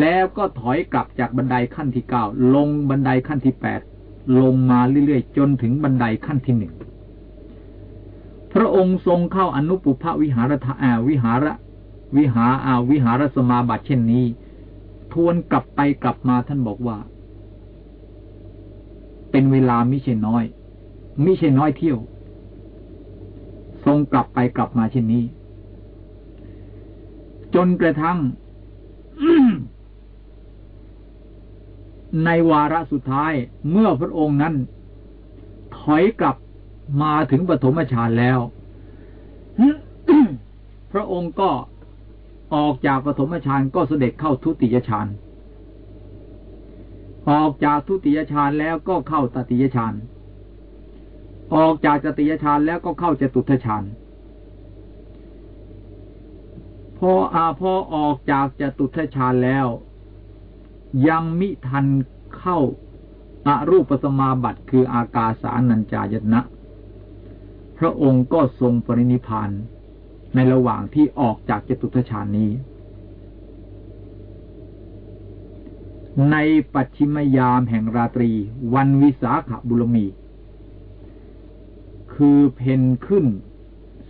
แล้วก็ถอยกลับจากบันไดขั้นที่เก้าลงบันไดขั้นที่แปดลงมาเรื่อยๆจนถึงบันไดขั้นที่หนึ่งพระองค์ทรงเข้าอนุปุพวิหารทอาวิหารวิหาอาวิหารสมาบัติเช่นนี้ ทวนกลับไปกลับมาท่านบอกว่า เป็นเวลามิใช่น้อยมิใช่น้อยเที่ยว รงกลับไปกลับมาเช่นนี้ จนกระทั่ง ในวาระสุดท้ายเมื่อพระองค์นั้น ถอยกลับมาถึงปฐมฌานแล้ว พระองค์ก็ออกจากปฐมฌานก็เสด็จเข้าทุติยฌานออกจากทุติยฌานแล้วก็เข้าตติยฌาน ออกจากตติยฌานแล้วก็เข้าจตุทฌานพออาพอออกจากจตุทฌานแล้ว ยังมิทันเข้าอารูปสมาบัติคืออากาสานัญจายนะ พระองค์ก็ทรงปรินิพานในระหว่างที่ออกจากจตุทฌานนี้ ในปัจฉิมยามแห่งราตรี วันวิสาขบุรมี คือเพนขึ้น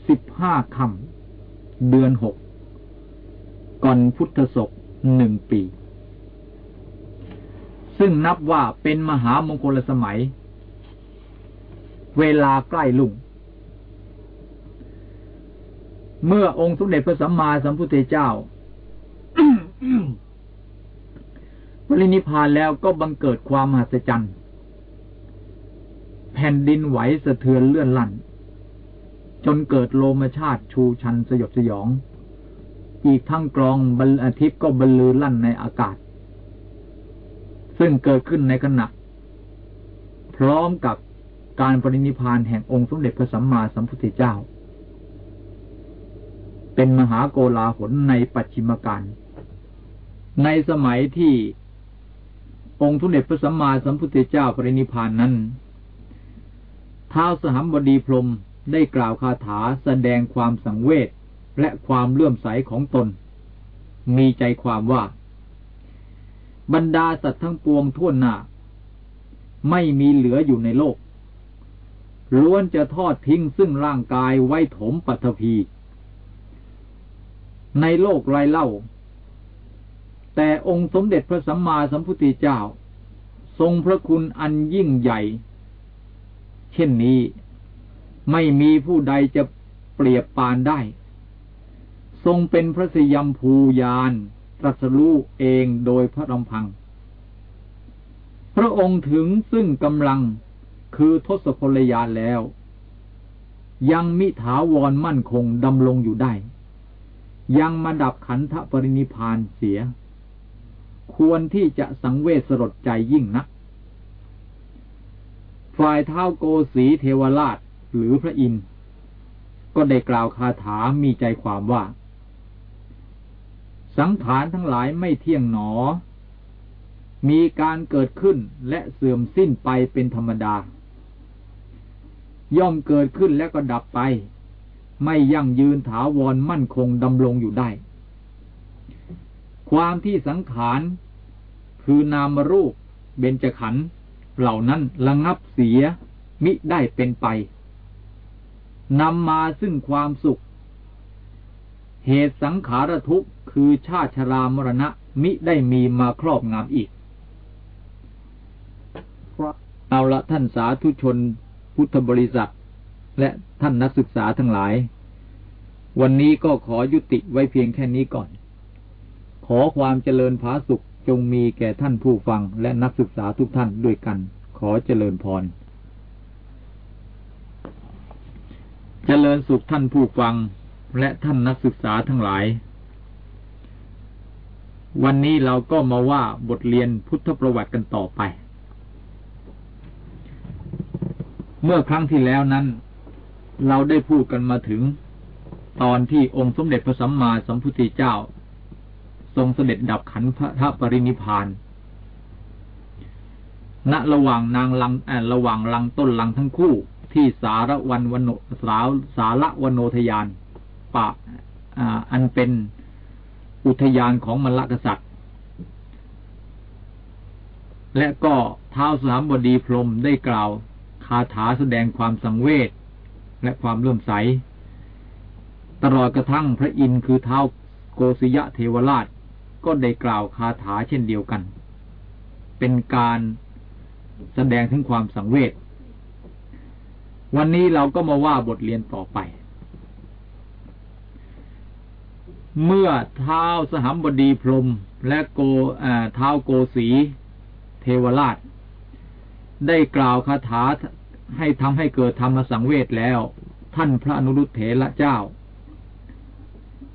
สิบห้าคำเดือนหกก่อนพุทธศกหนึ่งปี ซึ่งนับว่าเป็นมหามงคลสมัย เวลาใกล้ลุ่ง เมื่อองค์สมเด็จพระสัมมาสัมพุทธเจ้ารินิพานแล้วก็บังเกิดความมหัศจรรย์ แผ่นดินไหวสะเทือนเลื่อนลั่น จนเกิดโลมชาติชูชันสยบสยอง อีกทั้งกรองบรรอาทิตย์ก็บรรลือลั่นในอากาศ ซึ่งเกิดขึ้นในขณะพร้อมกับการปรินิพานแห่งองค์สมเด็จพระสัมมาสัมพุทธเจ้า เป็นมหาโกลาหลในปัจฉิมการในสมัยที่องค์ทุเดชพระสัมมาสัมพุทธเจ้าปรินิพานนั้น ท้าวสหัมบดีพรมได้กล่าวคาถาแสดงความสังเวชและความเลื่อมใสของตน มีใจความว่า บรรดาสัตว์ทั้งปวงทั่วหน้า ไม่มีเหลืออยู่ในโลก ล้วนจะทอดทิ้งซึ่งร่างกายไว้ถมปัทภีในโลกไรเล่า แต่องค์สมเด็จพระสัมมาสัมพุทธเจ้า ทรงพระคุณอันยิ่งใหญ่ เช่นนี้ ไม่มีผู้ใดจะเปรียบปานได้ ทรงเป็นพระสยามภูยานตรัสรู้เองโดยพระลำพัง พระองค์ถึงซึ่งกำลังคือทศพลยานแล้ว ยังมิถาวรมั่นคงดำรงอยู่ได้ ยังมาดับขันธปรินิพานเสีย ควรที่จะสังเวชสลดใจยิ่งนัก ฝ่ายเท้าโกสีเทวราชหรือพระอินทร์ก็ได้กล่าวคาถามีใจความว่า สังขารทั้งหลายไม่เที่ยงหนอ มีการเกิดขึ้นและเสื่อมสิ้นไปเป็นธรรมดา ย่อมเกิดขึ้นแล้วก็ดับไป ไม่ยั่งยืนถาวรมั่นคงดำรงอยู่ได้ ความที่สังขารคือนามรูปเบญจขันธ์ เหล่านั้นระงับเสียมิได้เป็นไปนำมาซึ่งความสุข เหตุสังขารทุกข์คือชาติชรามรณะมิได้มีมาครอบงำอีก เอาละท่านสาธุชนพุทธบริษัท และท่านนักศึกษาทั้งหลาย วันนี้ก็ขอยุติไว้เพียงแค่นี้ก่อน ขอความเจริญผาสุข จงมีแก่ท่านผู้ฟังและนักศึกษาทุกท่านด้วยกัน ขอเจริญพร เจริญสุขท่านผู้ฟังและท่านนักศึกษาทั้งหลาย วันนี้เราก็มาว่าบทเรียนพุทธประวัติกันต่อไป เมื่อครั้งที่แล้วนั้น เราได้พูดกันมาถึง ตอนที่องค์สมเด็จพระสัมมาสัมพุทธเจ้า ทรงเสด็จดับขันพระปรินิพาน ณ ระหว่างนางลังระหว่างลังต้นลังทั้งคู่ ที่สารวันวนสาวสาระวโนทยานปะอันเป็นอุทยานของมรรคษัตริย์ และก็เท้าสามบดีพรมได้กล่าวคาถาแสดงความสังเวชและความเลื่อมใส ตลอดกระทั่งพระอินทร์คือเท้าโกศยะเทวราช ก็ได้กล่าวคาถาเช่นเดียวกัน เป็นการแสดงถึงความสังเวช วันนี้เราก็มาว่าบทเรียนต่อไป เมื่อเท้าสหัมบดีพรมและโกเท้าโกสีเทวราช ได้กล่าวคาถาให้ทำให้เกิดธรรมสังเวชแล้ว ท่านพระอนุรุตเถระเจ้า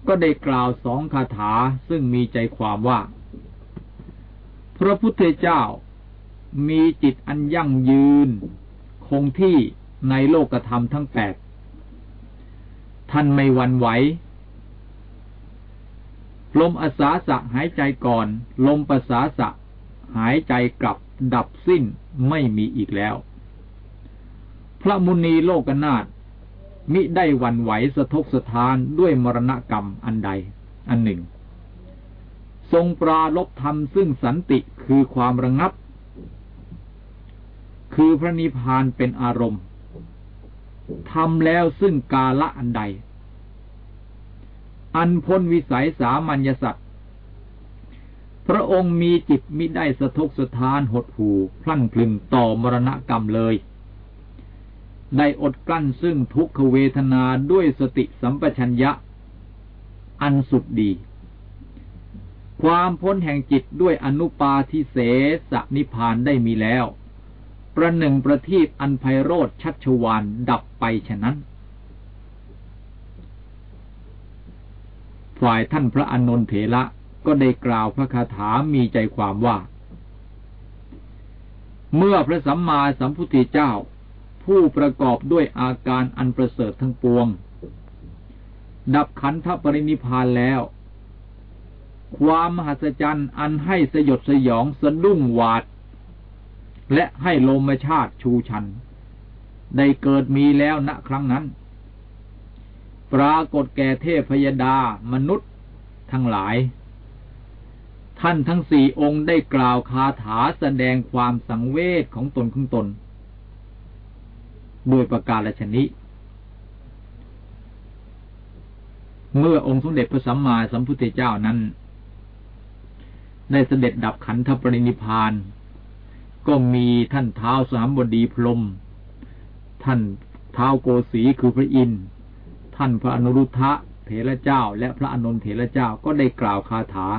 ก็ได้กล่าวสองคาถาซึ่งมีใจความว่า พระพุทธเจ้ามีจิตอันยั่งยืน คงที่ในโลกธรรมทั้งแปดท่านไม่หวั่นไหวลมอาสาสะหายใจก่อน ลมประสาสะหายใจกลับดับสิ้นไม่มีอีกแล้ว พระมุนีโลกนาถ มิได้วันไหวสะทกสะทานด้วยมรณกรรมอันใด อันหนึ่ง ทรงปราลบธรรมซึ่งสันติคือความระงับ คือพระนิพพานเป็นอารมณ์ทำแล้วซึ่งกาละอันใด อันพ้นวิสัยสามัญญสัตว์พระองค์มีจิตมิได้สะทกสะทานหดหูพลั่นพลึงต่อมรณกรรมเลย ได้อดกลั้นซึ่งทุกขเวทนาด้วยสติสัมปชัญญะ อันสุดดี ความพ้นแห่งจิตด้วยอนุปาทิเสสนิพานได้มีแล้ว ประหนึ่งประทีปอันไพโรธชัชวานดับไปฉะนั้น ฝ่ายท่านพระอนนทเถระก็ได้กล่าวพระคาถามีใจความว่า เมื่อพระสัมมาสัมพุทธเจ้า ผู้ประกอบด้วยอาการอันประเสริฐทั้งปวง ดับขันธปรินิพานแล้ว ความมหัศจรรย์อันให้สยดสยองสะดุ้งหวาด และให้โลมชาติชูชัน ได้เกิดมีแล้วณครั้งนั้น ปรากฏแก่เทพยดามนุษย์ทั้งหลาย ท่านทั้งสี่องค์ได้กล่าวคาถาแสดงความสังเวชของตนของตน โดยประการชนิเมื่อองค์สมเด็จพระสัมมาสัมพุทธเจ้านั้น ได้เสด็จดับขันธปรินิพานก็มีท่านเท้าสามบดีพรม ท่านเท้าโกสีคือพระอินทร์ท่านพระอนุรุทธะเถระเจ้า และพระอนนทเถระเจ้าก็ได้กล่าวคาถา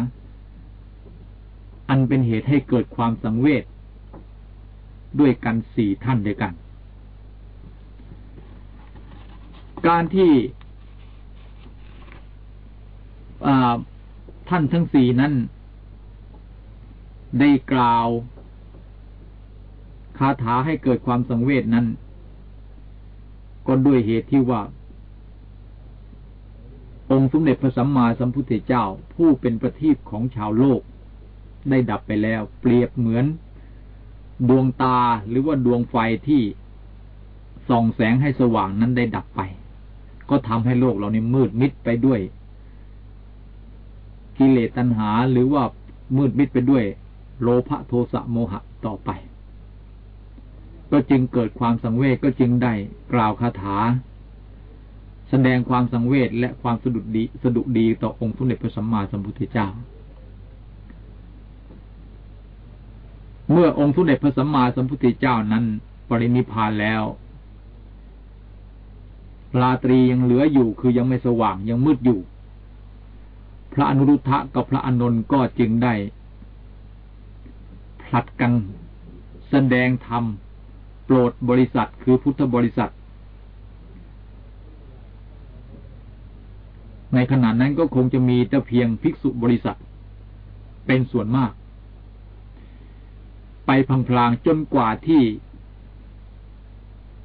อันเป็นเหตุให้เกิดความสังเวชด้วยกันสี่ท่านด้วยกัน การที่ท่านทั้งสี่นั้น ได้กล่าวคาถาให้เกิดความสังเวชนั้น ก็ด้วยเหตุที่ว่า องค์สมเด็จพระสัมมาสัมพุทธเจ้า ผู้เป็นประทีปของชาวโลก ได้ดับไปแล้ว เปรียบเหมือน ดวงตาหรือว่าดวงไฟที่ส่องแสงให้สว่างนั้นได้ดับไป ก็ทำให้โลกเรานี่มืดมิดไปด้วย กิเลสตัณหาหรือว่ามืดมิดไปด้วย โลภะโทสะโมหะต่อไป ก็จึงเกิดความสังเวชก็จึงได้กล่าวคาถา แสดงความสังเวชและความสะดุดดีสะดุดีต่อองค์สมเด็จพระสัมมาสัมพุทธเจ้าเมื่อองค์สมเด็จพระสัมมาสัมพุทธเจ้านั้น ปรินิพานแล้ว ราตรียังเหลืออยู่คือยังไม่สว่างยังมืดอยู่ พระอนุรุทธะกับพระอนนท์ก็จึงได้ผลัดกันแสดงธรรมโปรดบริษัทคือพุทธบริษัท ในขณะนั้นก็คงจะมีแต่เพียงภิกษุบริษัท เป็นส่วนมาก ไปพังพลางจนกว่าที่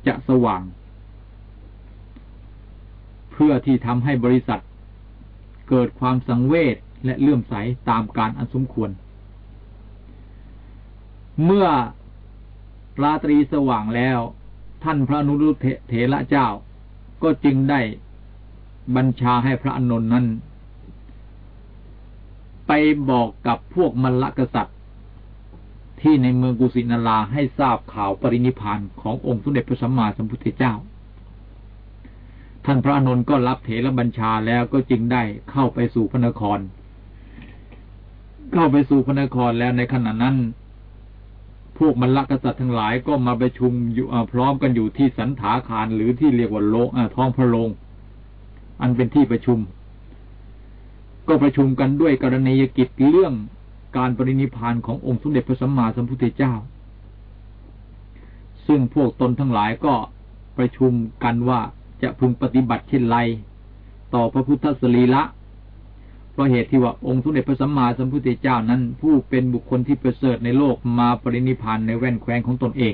จะสว่าง เพื่อที่ทำให้บริษัท เกิดความสังเวชและเลื่อมใสตามการอันสมควร เมื่อราตรีสว่างแล้ว ท่านพระนุรุเถระเจ้า ก็จึงได้บัญชาให้พระอนนท์นั้น ไปบอกกับพวกมลกษัตริย์ ที่ในเมืองกุสินาราให้ทราบข่าวปรินิพานขององค์สมเด็จพระสัมมาสัมพุทธเจ้า ท่านพระอนนท์ก็รับเถรบัญชาแล้วก็จึงได้เข้าไปสู่พระนคร เข้าไปสู่พระนครแล้วในขณะนั้น พวกมรรคกษัตริย์ทั้งหลายก็มาประชุมอยู่พร้อมกันอยู่ที่สันถาคารหรือที่เรียกว่าโลงท้องพระโรงอันเป็นที่ประชุม ก็ประชุมกันด้วยกรณียกิจเรื่องการปรินิพานขององค์สมเด็จพระสัมมาสัมพุทธเจ้า ซึ่งพวกตนทั้งหลายก็ประชุมกันว่า จะพึงปฏิบัติเช่นไร ต่อพระพุทธสรีละเพราะเหตุที่ว่าองค์สมเด็จพระสัมมาสัมพุทธเจ้านั้น ผู้เป็นบุคคลที่ประเสริฐในโลกมาปรินิพานในแว่นแคว้นของตนเอง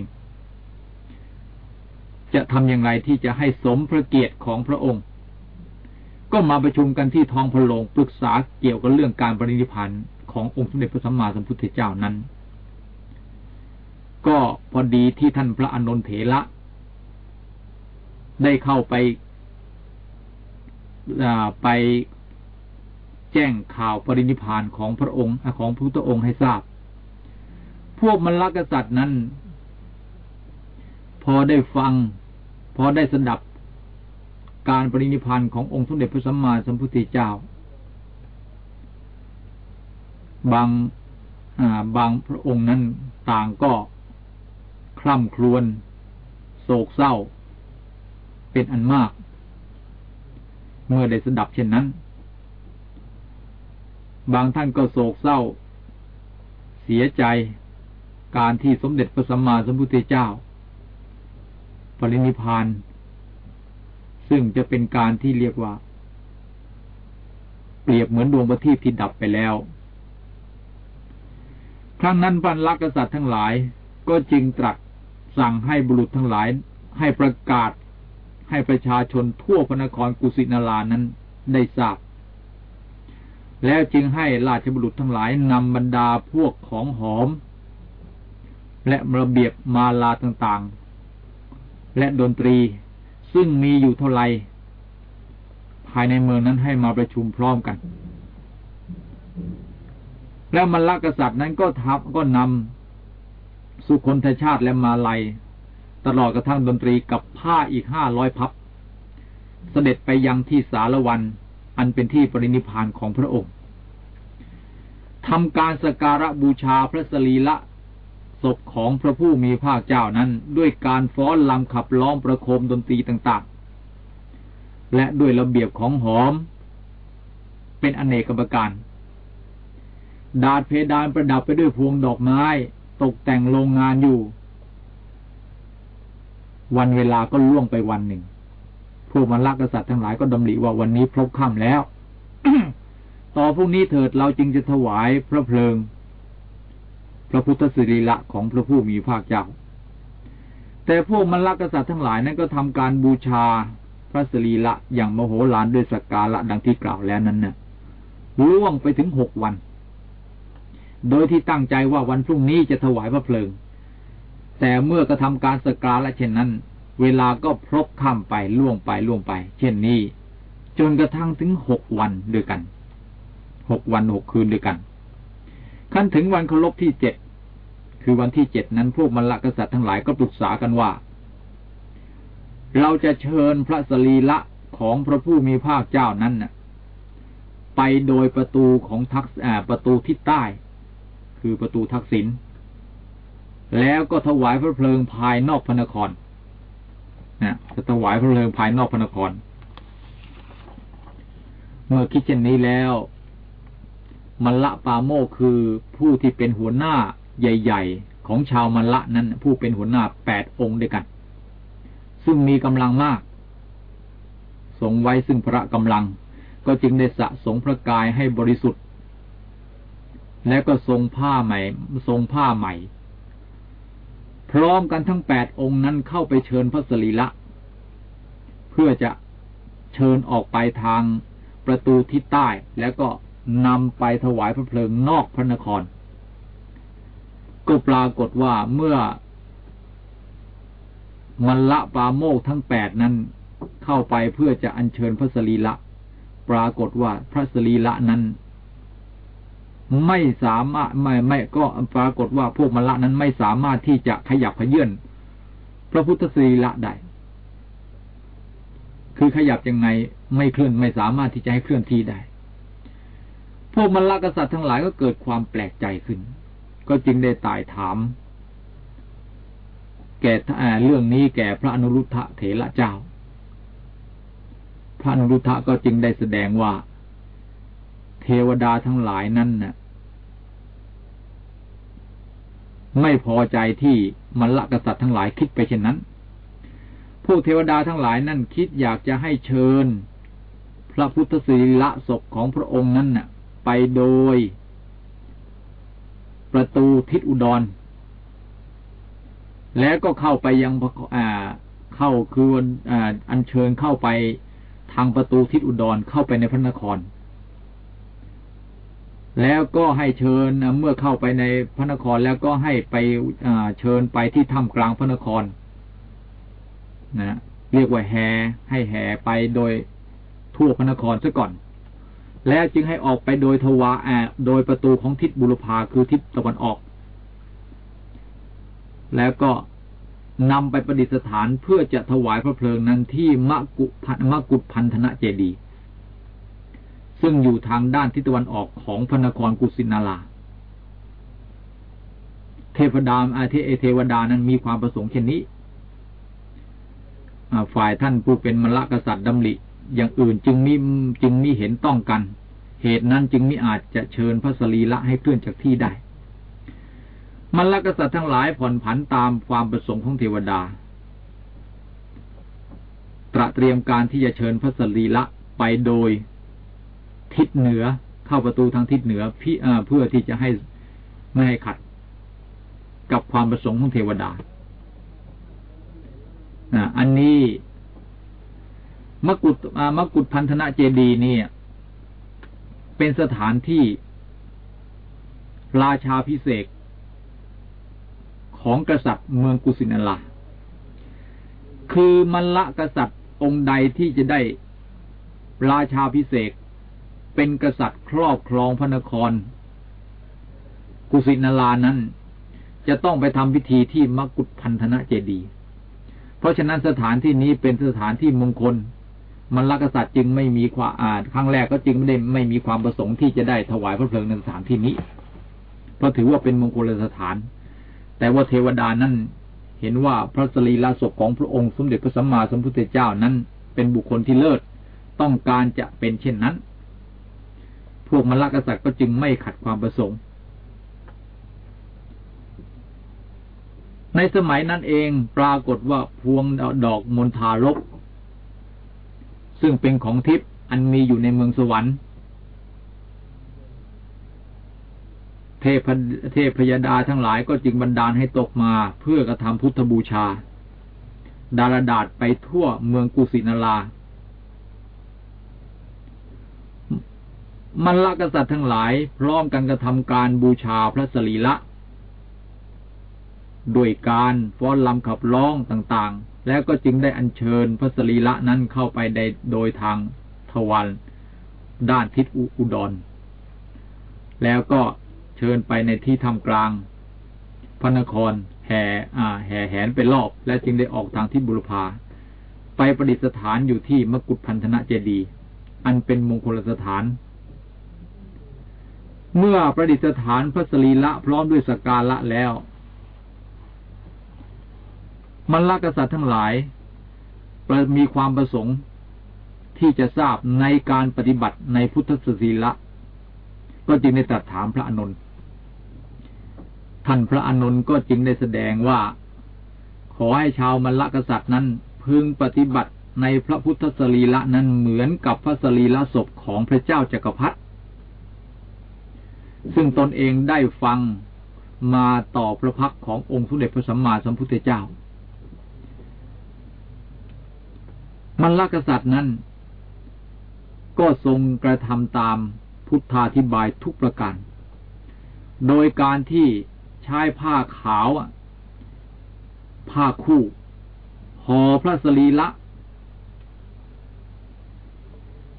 จะทำอย่างไรที่จะให้สมพระเกียรติของพระองค์ ก็มาประชุมกันที่ท้องพระโรงปรึกษาเกี่ยวกับเรื่องการปรินิพานขององค์สมเด็จพระสัมมาสัมพุทธเจ้านั้น ก็พอดีที่ท่านพระอนนทเถระ ได้เข้าไปไปแจ้งข่าวปรินิพานของพระองค์ของพระพุทธองค์ให้ทราบ พวกมรรคกษัตริย์นั้น พอได้ฟัง พอได้สดับการปรินิพานขององค์สมเด็จพระสัมมาสัมพุทธเจ้า บางบางพระองค์นั้นต่างก็คล่ำครวญโศกเศร้า เป็นอันมาก เมื่อได้สดับเช่นนั้น บางท่านก็โศกเศร้า เสียใจ การที่สมเด็จพระสัมมาสัมพุทธเจ้า ปรินิพาน ซึ่งจะเป็นการที่เรียกว่า เปรียบเหมือนดวงประทีปที่ดับไปแล้วครั้งนั้นพันลักษัตริย์ทั้งหลายก็จึงตรัสสั่งให้บุรุษทั้งหลายให้ประกาศ ให้ประชาชนทั่วพระนครกุสินารานั้นได้ทราบ แล้วจึงให้ราชบุรุษทั้งหลายนำบรรดาพวกของหอม และระเบียบมาลาต่างๆ และดนตรีซึ่งมีอยู่เท่าไรภายในเมืองนั้นให้มาประชุมพร้อมกัน แล้วมรรคกษัตริย์นั้นก็ทับก็นำสุคนทชาติและมาลัย ตลอดกระทั่งดนตรีกับผ้าอีกห้าร้อยพับ เสด็จไปยังที่สารวัน อันเป็นที่ปรินิพานของพระองค์ทำการสการะบูชาพระสรีละศพของพระผู้มีภาคเจ้านั้น ด้วยการฟ้อนลำขับล้อมประโคมดนตรีต่างๆ และด้วยระเบียบของหอม เป็นอนเนกประการ ดาดเพดานประดับไปด้วยพวงดอกไม้ ตกแต่งโรงงานอยู่ วันเวลาก็ล่วงไปวันหนึ่งผู้มรรคกษัตริย์ทั้งหลายก็ดำริว่าวันนี้พบค่ำแล้ว ต่อพรุ่งนี้เถิดเราจึงจะถวายพระเพลิง พระพุทธสิริละของพระผู้มีภาคเจ้า แต่พวกมรรคกษัตริย์ทั้งหลายนั้นก็ทำการบูชาพระสิริละอย่างมโหฬารด้วยสักการะดังที่กล่าวแล้วนั้นนะ่ยล่วงไปถึงหกวัน โดยที่ตั้งใจว่าวันพรุ่งนี้จะถวายพระเพลิง แต่เมื่อกระทำการสกการะเช่นนั้น เวลาก็พรบข้ามไปล่วงไปล่วงไป เช่นนี้ จนกระทั่งถึงหกวันด้วยกันหกวันหกคืนด้วยกันขั้นถึงวันเคารพที่เจ็ดคือวันที่เจ็ดนั้นพวกมลกษัตริย์ทั้งหลายก็ปรึกษากันว่า เราจะเชิญพระสรีละของพระผู้มีภาคเจ้านั้นน่ะ ไปโดยประตูของทักประตูทิศใต้ คือประตูทักษิณ แล้วก็ถวายพระเพลิงภายนอกพระนครนะจะถวายพระเพลิงภายนอกพระนคร เมื่อคิดเช่นนี้แล้วมัลละปาโมคือผู้ที่เป็นหัวหน้าใหญ่ ๆ ของชาวมัลละนั้น ผู้เป็นหัวหน้าแปดองค์ด้วยกัน ซึ่งมีกำลังมากทรงไว้ซึ่งพระกำลัง ก็จึงได้สะสงพระกายให้บริสุทธิ์ และก็ทรงผ้าใหม่ ทรงผ้าใหม่ พร้อมกันทั้งแปดองค์นั้นเข้าไปเชิญพระสรีละ เพื่อจะเชิญออกไปทางประตูทิศใต้ แล้วก็นำไปถวายพระเพลิงนอกพระนคร ก็ปรากฏว่าเมื่อมันละปาโมกทั้งแปดนั้นเข้าไปเพื่อจะอัญเชิญพระสรีละ ปรากฏว่าพระสรีละนั้น ไม่สามารถไม่ไม่ก็ปรากฏว่าพวกมละนั้นไม่สามารถที่จะขยับขยื่นพระพุทธสีละได้ คือขยับยังไงไม่เคลื่อนไม่สามารถที่จะให้เคลื่อนที่ได้ พวกมลกษัตริย์ทั้งหลายก็เกิดความแปลกใจขึ้น ก็จึงได้ตายถาม แก่เรื่องนี้แก่พระอนุรุทธะเถระเจ้า พระอนุรุทธะก็จึงได้แสดงว่า วดาทั้งหลายนั้นน่ะ ไม่พอใจที่มลกษัตริย์ทั้งหลายคิดไปเช่นนั้น พวกเทวดาทั้งหลายนั่นคิดอยากจะให้เชิญ พระพุทธศีละศพของพระองค์นั้นน่ะ ไปโดย ประตูทิศอุดร แล้วก็เข้าไปยังอ่าเข้าคืออ่าอัญเชิญเข้าไปทางประตูทิศอุดรเข้าไปในพระนคร แล้วก็ให้เชิญเมื่อเข้าไปในพระนครแล้วก็ให้ไปเชิญไปที่ถ้ำกลางพระนครนะเรียกว่าแห่ให้แห่ไปโดยทั่วพระนครซะก่อน แล้วจึงให้ออกไปโดยทวาแอโดยประตูของทิศบุรพาคือทิศตะวันออก แล้วก็นำไปประดิษฐานเพื่อจะถวายพระเพลิงนั้นที่มะกุพันมะกุพันธนะเจดี ซึ่งอยู่ทางด้านทิศตะวันออกของพระนครกุสินาราเทวดาอาเทเทวดานั้นมีความประสงค์เช่นนี้ฝ่ายท่านผู้เป็นมรรคษัตริย์ดำริอย่างอื่นจึงมิจึงมิเห็นต้องกัน เหตุนั้นจึงมิอาจจะเชิญพระสรีละให้เคลื่อนจากที่ได้มรรคษัตริย์ทั้งหลายผ่อนผันตามความประสงค์ของเทวดา ตระเตรียมการที่จะเชิญพระสรีละไปโดย ทิศเหนือ เข้าประตูทางทิศเหนือเพื่อที่จะให้ไม่ให้ขัด กับความประสงค์ของเทวดาอันนี้มกุฎมกุฎพันธนะเจดีนี่เป็นสถานที่ราชาพิเศษของกษัตริย์เมืองกุสินาราคือมันละกษัตริย์องค์ใดที่จะได้ราชาพิเศษ เป็นกษัตริย์ครอบครองพระนคร กุสินารานั้น จะต้องไปทำพิธีที่มกุฎพันธนะเจดีเพราะฉะนั้นสถานที่นี้เป็นสถานที่มงคล มันลกษัตริย์จึงไม่มีความอาจครั้งแรกก็จึงไม่ได้ไม่มีความประสงค์ที่จะได้ถวายพระเพลิงในสถานที่นี้ เพราะถือว่าเป็นมงคลสถาน แต่ว่าเทวดานั้นเห็นว่าพระสรีระศพของพระองค์สมเด็จพระสัมมาสัมพุทธเจ้านั้น เป็นบุคคลที่เลิศ ต้องการจะเป็นเช่นนั้น พวกมรรคษัตริย์ก็จึงไม่ขัดความประสงค์ ในสมัยนั้นเองปรากฏว่าพวงดอกมณฑารกซึ่งเป็นของทิพย์อันมีอยู่ในเมืองสวรรค์ เทพเทพยดาทั้งหลายก็จึงบันดาลให้ตกมาเพื่อกระทำพุทธบูชา ดารดาษไปทั่วเมืองกุสินารา มันละกษัตริย์ทั้งหลายพร้อมกันกระทำการบูชาพระสรีละด้วยการฟ้อนลำขับร้องต่างๆ แล้วก็จึงได้อัญเชิญพระสรีละนั้นเข้าไปในโดยทางทวันด้านทิศอุดร แล้วก็เชิญไปในที่ทำกลาง พระนครแห่อ่แห่แหนไปรอบ และจึงได้ออกทางที่บุรพาไปประดิษฐานอยู่ที่มกุฏพันธนะเจดี อันเป็นมงคลสถาน เมื่อประดิษฐานพระสรีละพร้อมด้วยสการะแล้ว มันลกษัตริย์ทั้งหลายมีความประสงค์ที่จะทราบในการปฏิบัติในพุทธศีละ ก็จึงได้ตรัสถามพระอนุนท่านพระอนุนก็จึงได้แสดงว่า ขอให้ชาวมลกษัตริย์นั้น พึงปฏิบัติในพระพุทธสรีละนั้นเหมือนกับพระสรีละศพของพระเจ้าจักรพรรดิ ซึ่งตนเองได้ฟังมาต่อพระพักขององค์สมเด็จพระสัมมาสัมพุทธเจ้า มันลกษัตริย์นั้น ก็ทรงกระทำตามพุทธาธิบายทุกประการ โดยการที่ใช้ผ้าขาว ผ้าคู่ห่อพระสรีละ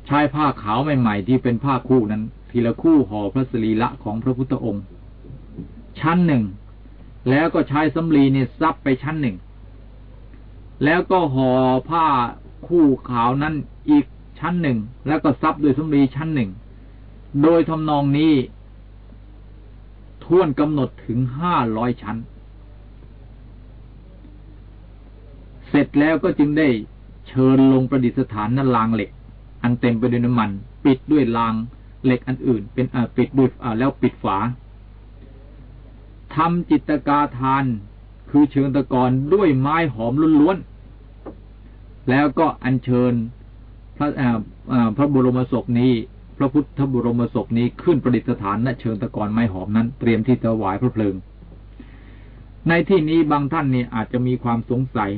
ใช้ผ้าขาวใหม่ ๆ ที่เป็นผ้าคู่นั้น ทีละคู่ห่อพระสรีละของพระพุทธองค์ ชั้นหนึ่ง แล้วก็ใช้สำลีเนี่ยซับไปชั้นหนึ่ง แล้วก็ห่อผ้าคู่ขาวนั้นอีกชั้นหนึ่ง แล้วก็ซับด้วยสำลีชั้นหนึ่ง โดยทำนองนี้ท่วนกำหนดถึงห้าร้อยชั้น เสร็จแล้วก็จึงได้เชิญลงประดิษฐานนั่นลางเหล็ก อันเต็มไปด้วยน้ำมัน ปิดด้วยลาง เหล็กอันอื่น เป็นปิดด้วยแล้วปิดฝาทำจิตกาทาน คือเชิงตะกอนด้วยไม้หอมล้วนๆแล้วก็อัญเชิญพระพระบรมศพนี้ พระพุทธบรมศพนี้ขึ้นประดิษฐานณเชิงตะกอนไม้หอมนั้น เตรียมที่จะไหวพระเพลิง ในที่นี้บางท่านเนี่ยอาจจะมีความสงสัย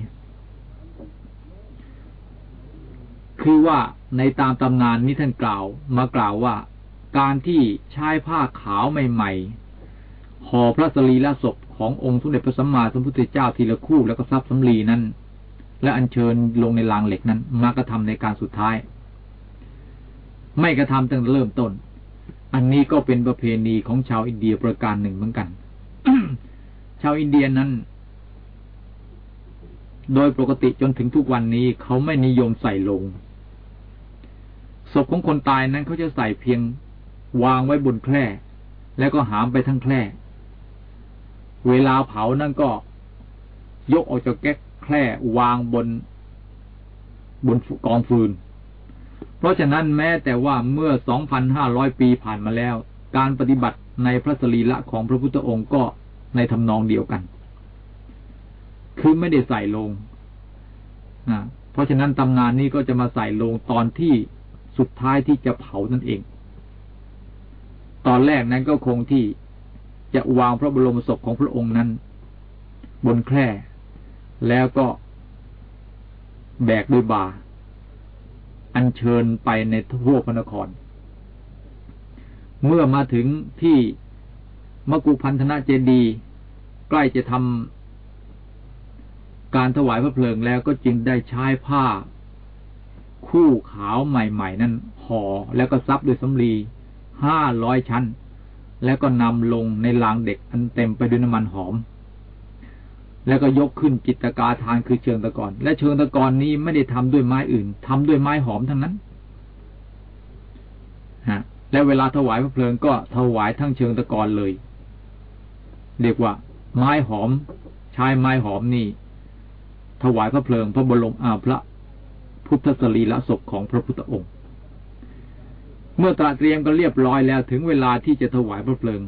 คือว่าในตามตำนานนี้ท่านกล่าวมากล่าวว่า การที่ใช้ผ้าขาวใหม่ๆห่อพระสรีระศพขององค์สมเด็จพระสัมมาสัมพุทธเจ้าทีละคู่แล้วก็ซับสำลีนั้น และอัญเชิญลงในรางเหล็กนั้น มากระทำในการสุดท้าย ไม่กระทำตั้งแต่เริ่มต้น อันนี้ก็เป็นประเพณีของชาวอินเดียประการหนึ่งเหมือนกัน ชาวอินเดียนั้น โดยปกติจนถึงทุกวันนี้เขาไม่นิยมใส่ลงศพของคนตายนั้นเขาจะใส่เพียง วางไว้บนแคร่แล้วก็หามไปทั้งแคร่เวลาเผานั่นก็ ยกออกจากแก๊กแคร่วางบน บนกองฟืน เพราะฉะนั้นแม้แต่ว่าเมื่อ 2,500 ปีผ่านมาแล้ว การปฏิบัติในพระสรีละของพระพุทธองค์ก็ในทำนองเดียวกัน คือไม่ได้ใส่ลงนะเพราะฉะนั้นตำนานนี้ก็จะมาใส่ลงตอนที่สุดท้ายที่จะเผานั่นเอง ตอนแรกนั้นก็คงที่จะวางพระบรมศพของพระองค์นั้น บนแคร่แล้วก็แบกด้วยบาอัญเชิญไปในทั่วพระนคร เมื่อมาถึงที่มกุพันธนะเจดีใกล้จะทำการถวายพระเพลิงแล้วก็จึงได้ใช้ผ้า คู่ขาวใหม่ ๆ นั้นห่อแล้วก็ซับด้วยสำลี ห้าร้อยชั้น แล้วก็นำลงในลางเด็กอันเต็มไปด้วยน้ำมันหอม แล้วก็ยกขึ้นจิตกาทานคือเชิงตะกอนและเชิงตะกอนนี้ไม่ได้ทำด้วยไม้อื่นทำด้วยไม้หอมทั้งนั้นฮะและเวลาถวายพระเพลิงก็ถวายทั้งเชิงตะกอนเลย เรียกว่า ไม้หอมใช้ไม้หอมนี่ ถวายพระเพลิงพระบรมอาพระพุทธสรีละศพของพระพุทธองค์ เมื่อตระเตรียมก็เรียบร้อยแล้วถึงเวลาที่จะถวายพระเพลิง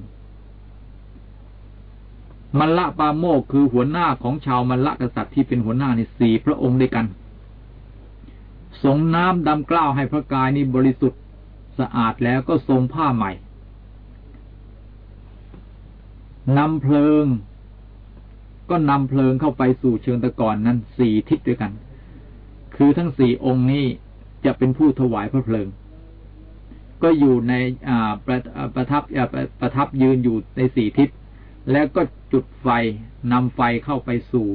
มัลละปาโมกคือหัวหน้าของชาวมัลละกษัตริย์ที่เป็นหัวหน้าในสี่พระองค์ด้วยกันสงน้ำดำกล้าวให้พระกายนี้บริสุทธิ์สะอาดแล้วก็ทรงผ้าใหม่นำเพลิง ก็นำเพลิงเข้าไปสู่เชิงตะกอนนั้นสี่ทิศด้วยกัน คือทั้งสี่องค์นี้จะเป็นผู้ถวายพระเพลิง ก็อยู่ในประประทับประทับยืนอยู่ในสี่ทิศ แล้วก็จุดไฟนำไฟเข้าไปสู่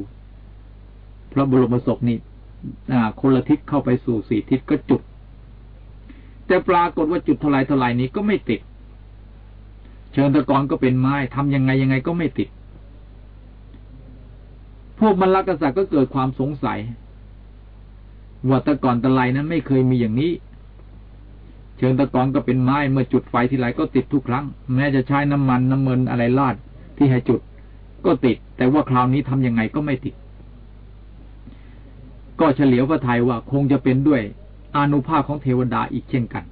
พระบรมศพนี้คนละทิศเข้าไปสู่สี่ทิศก็จุด แต่ปรากฏว่าจุดท่าไรเท่าไรนี้ก็ไม่ติด เชิญตะกอนก็เป็นไม้ทำยังไงยังไงก็ไม่ติด พวกบรรลักษัตริย์ก็เกิดความสงสัยว่าตะกอนตะไลนั้นไม่เคยมีอย่างนี้ เชิงตะกอนก็เป็นไม้เมื่อจุดไฟทีไรก็ติดทุกครั้ง แม้จะใช้น้ำมันน้ำมันอะไรลาดที่ให้จุด ก็ติด แต่ว่าคราวนี้ทํำยังไงก็ไม่ติด ก็เฉลียวพระทัยว่าคงจะเป็นด้วยอนุภาพของเทวดาอีกเช่นกัน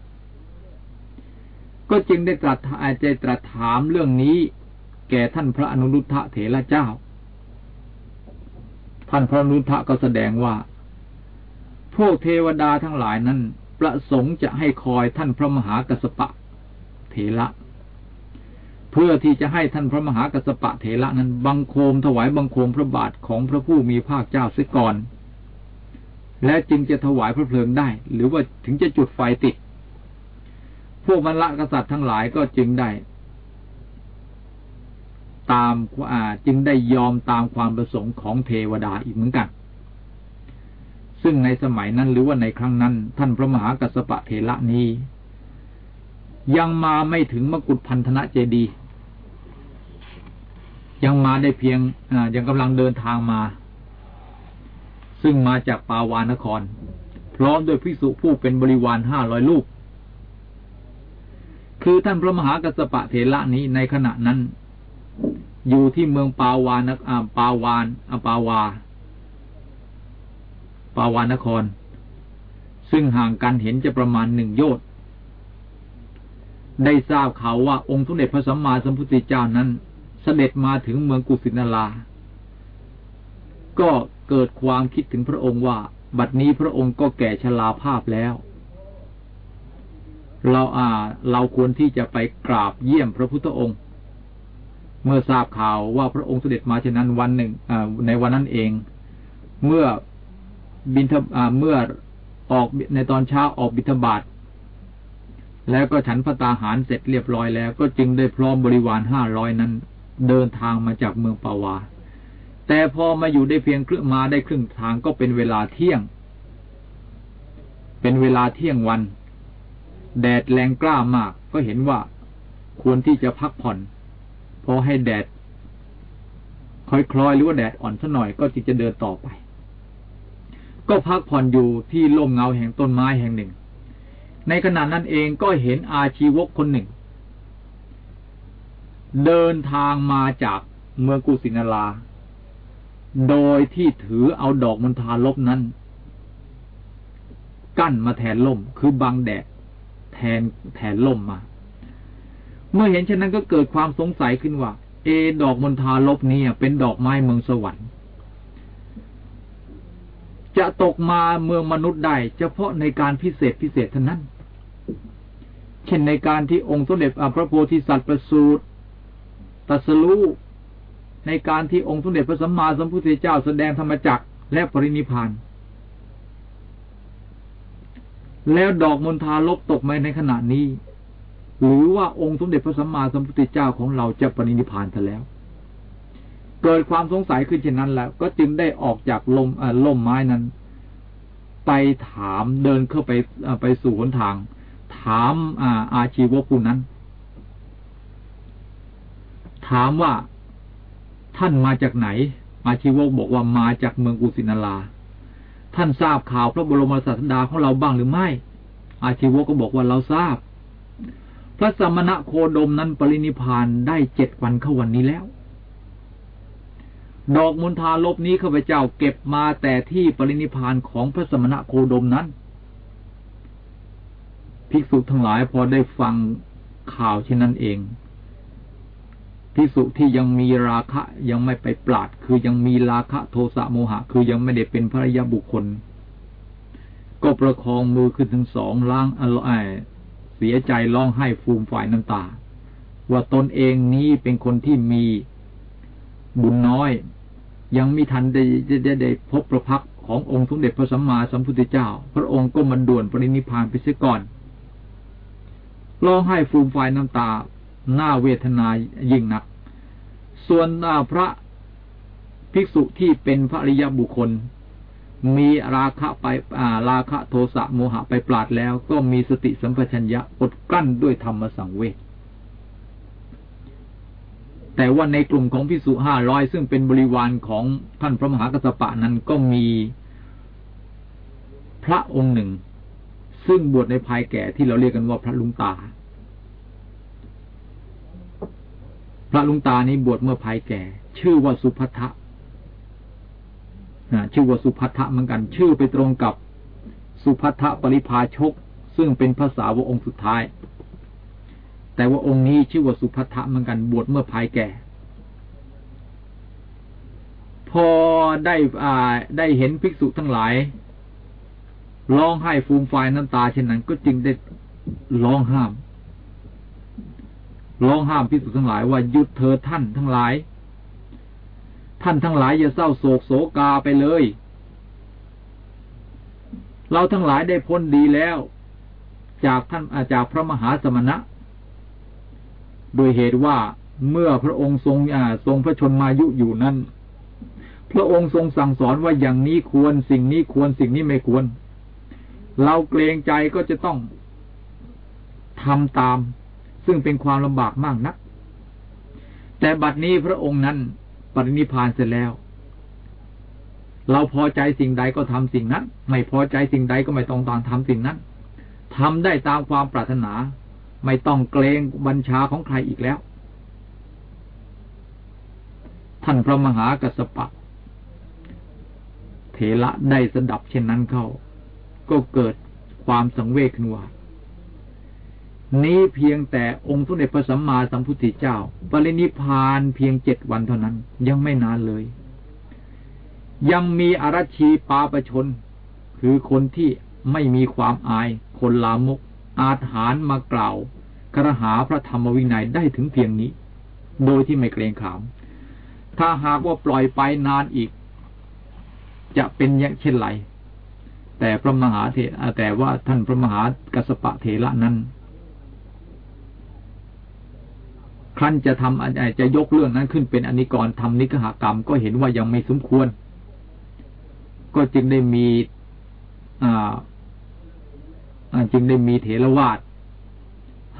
ก็จึงได้ตรัสอาจตรัสถามเรื่องนี้ แก่ท่านพระอนุรุทธะเถระเจ้า ท่านพระอนุรุทธะก็แสดงว่า พวกเทวดาทั้งหลายนั้น ประสงค์จะให้คอยท่านพระมหากัสปะเถระเพื่อที่จะให้ท่านพระมหากัสปะเถระนั้นบังโคมถวายบังโคมพระบาทของพระผู้มีภาคเจ้าเสียก่อน และจึงจะถวายพระเพลิงได้ หรือว่าถึงจะจุดไฟติด พวกมรรละกษัตริย์ทั้งหลายก็จึงได้ ตามอ่าจึงได้ยอมตามความประสงค์ของเทวดาอีกเหมือนกัน ซึ่งในสมัยนั้นหรือว่าในครั้งนั้น ท่านพระมหากัสปะเทระนี้ ยังมาไม่ถึงมกุฏพันธนะเจดี ยังมาได้เพียงยังกำลังเดินทางมา ซึ่งมาจากปาวานคร พร้อมด้วยพิสุผู้เป็นบริวารห้าร้อยลูก คือท่านพระมหากัสปะเถระนี้ในขณะนั้น อยู่ที่เมืองปาวานปาวานอปาวา ปาวานคร ซึ่งห่างกันเห็นจะประมาณหนึ่งโยชน์ได้ทราบข่าวว่าองค์สมเด็จพระสัมมาสัมพุทธเจ้านั้นเสด็จมาถึงเมืองกุสินาราก็เกิดความคิดถึงพระองค์ว่า บัดนี้พระองค์ก็แก่ชราภาพแล้ว เราอ่า เราควรที่จะไปกราบเยี่ยมพระพุทธองค์ เมื่อทราบข่าวว่าพระองค์เสด็จมาเช่นนั้นวันหนึ่งในวันนั้นเอง เมื่อ บินทเมื่อออกในตอนเช้าออกบิณฑบาตแล้วก็ฉันพระตาหารเสร็จเรียบร้อยแล้ว ก็จึงได้พร้อมบริวารห้าร้อยนั้น เดินทางมาจากเมืองปาวา แต่พอมาอยู่ได้เพียงครึ่งมาได้ครึ่งทางก็เป็นเวลาเที่ยง เป็นเวลาเที่ยงวัน แดดแรงกล้ามาก ก็เห็นว่าควรที่จะพักผ่อน พอให้แดดคอยคลอยหรือว่าแดดอ่อนสักหน่อยก็จึงจะเดินต่อไป ก็พักผ่อนอยู่ที่ร่มเงาแห่งต้นไม้แห่งหนึ่ง ในขณะนั้นเองก็เห็นอาชีวกคนหนึ่ง เดินทางมาจากเมืองกุสินาราโดยที่ถือเอาดอกมณฑาลบนั้น กั้นมาแทนล่มคือบังแดดแทนแทนล่มมา เมื่อเห็นเช่นนั้นก็เกิดความสงสัยขึ้นว่า เอ ดอกมณฑาลบนี้เป็นดอกไม้เมืองสวรรค์ จะตกมาเมืองมนุษย์ได้เฉพาะในการพิเศษพิเศษเท่านั้น เช่นในการที่องค์สมเด็จพระโพธิสัตว์ประสูติตัสรู้ในการที่องค์สมเด็จพระสัมมาสัมพุทธเจ้าแสดงธรรมจักรและปรินิพานแล้วดอกมณฑาลบตกมาในขณะนี้ หรือว่าองค์สมเด็จพระสัมมาสัมพุทธเจ้าของเราจะปรินิพานซะแล้ว เกิดความสงสัยขึ้นเช่นนั้นแล้ว ก็จึงได้ออกจากลมล่มไม้นั้น ไปถามเดินเข้าไปไปสู่หนทาง ถามอาอาชีวกุนั้น ถามว่าท่านมาจากไหน อาชีวกบอกว่ามาจากเมืองกุสินาราท่านทราบข่าวพระบรมศาสดาของเราบ้างหรือไม่ อาชีวกก็บอกว่าเราทราบ พระสมณะโคดมนั้นปรินิพานได้เจ็ดวันเข้าวันนี้แล้ว ดอกมุนทาลบนี้ข้าพเจ้าเก็บมาแต่ที่ปรินิพานของพระสมณะโคดมนั้น ภิกษุทั้งหลายพอได้ฟังข่าวเช่นนั้นเองพิสุที่ยังมีราคะยังไม่ไปปราด คือยังมีราคะโทสะโมหะ คือยังไม่ได้เป็นพระยาบุคคล ก็ประคองมือขึ้นทั้งสองล้างอร่อยเสียใจร้องไห้ฟูมฝ่ายน้ำตา ว่าตนเองนี้เป็นคนที่มีบุญน้อย ยังไม่ทันได้ได้ได้พบประพักขององค์สมเด็จพระสัมมาสัมพุทธเจ้า พระองค์ก็มันด่วนปรินิพานไปเสียก่อนร้องไห้ฟูมฝ่ายน้ำตา หน้าเวทนายิ่งนัก ส่วนพระภิกษุที่เป็นพระริยบุคคล มีราคะไปราคะโทสะโมหะไปปราดแล้ว ก็มีสติสัมปชัญญะอดกลั้นด้วยธรรมสังเวช แต่ว่าในกลุ่มของพิสุห้าร้อยซึ่งเป็นบริวารของท่านพระมหากัสปะนั้นก็มีพระองค์หนึ่ง ซึ่งบวชในภายแก่ที่เราเรียกกันว่าพระลุงตา พระลุงตานี้บวชเมื่อภายแก่ ชื่อว่าสุภัทะชื่อว่าสุภัทะเหมือนกัน ชื่อไปตรงกับสุภัทะปริพาชก ซึ่งเป็นภาษาวองค์สุดท้าย แต่ว่าองค์นี้ชื่อว่าสุภัทะเหมือนกันบวชเมื่อภายแก่ พอได้อ่าได้เห็นภิกษุทั้งหลายร้องไห้ฟูมไฟน้ำตาเช่นนั้น ก็จึงได้ร้องห้ามร้องห้ามภิกษุทั้งหลายว่าหยุดเธอท่านทั้งหลาย ท่านทั้งหลายอย่าเศร้าโศกโศกาไปเลย เราทั้งหลายได้พ้นดีแล้ว จากท่านอาจากพระมหาสมณะ โดยเหตุว่าเมื่อพระองค์ทรงทรงพระชนมายุอยู่นั้น พระองค์ทรงสั่งสอนว่าอย่างนี้ควรสิ่งนี้ควรสิ่งนี้ไม่ควร เราเกรงใจก็จะต้องทำตาม ซึ่งเป็นความลำบากมากนัก แต่บัดนี้พระองค์นั้นปรินิพานเสร็จแล้ว เราพอใจสิ่งใดก็ทำสิ่งนั้น ไม่พอใจสิ่งใดก็ไม่ต้องตามทำสิ่งนั้นทำได้ตามความปรารถนา ไม่ต้องเกรงบัญชาของใครอีกแล้ว ท่านพระมหากัสปะเถระได้สดับเช่นนั้นเข้า ก็เกิดความสังเวชขึ้นว่านี้เพียงแต่องค์สมเด็จพระสัมมาสัมพุทธเจ้า ปรินิพานเพียงเจ็ดวันเท่านั้น ยังไม่นานเลย ยังมีอรัชีปาประชน คือคนที่ไม่มีความอายคนลามก อาถานมากล่าวกระหาพระธรรมวินัยได้ถึงเพียงนี้ โดยที่ไม่เกรงขาม ถ้าหากว่าปล่อยไปนานอีก จะเป็นอย่างเช่นไร แต่พระมหาเถแต่ว่าท่านพระมหากัสปะเถระนั้นครั้นจะทำจะยกเรื่องนั้นขึ้นเป็นอนิกรทำนิกหกรรมก็เห็นว่ายังไม่สมควร ก็จึงได้มีอ่า จึงได้มีเถรวาท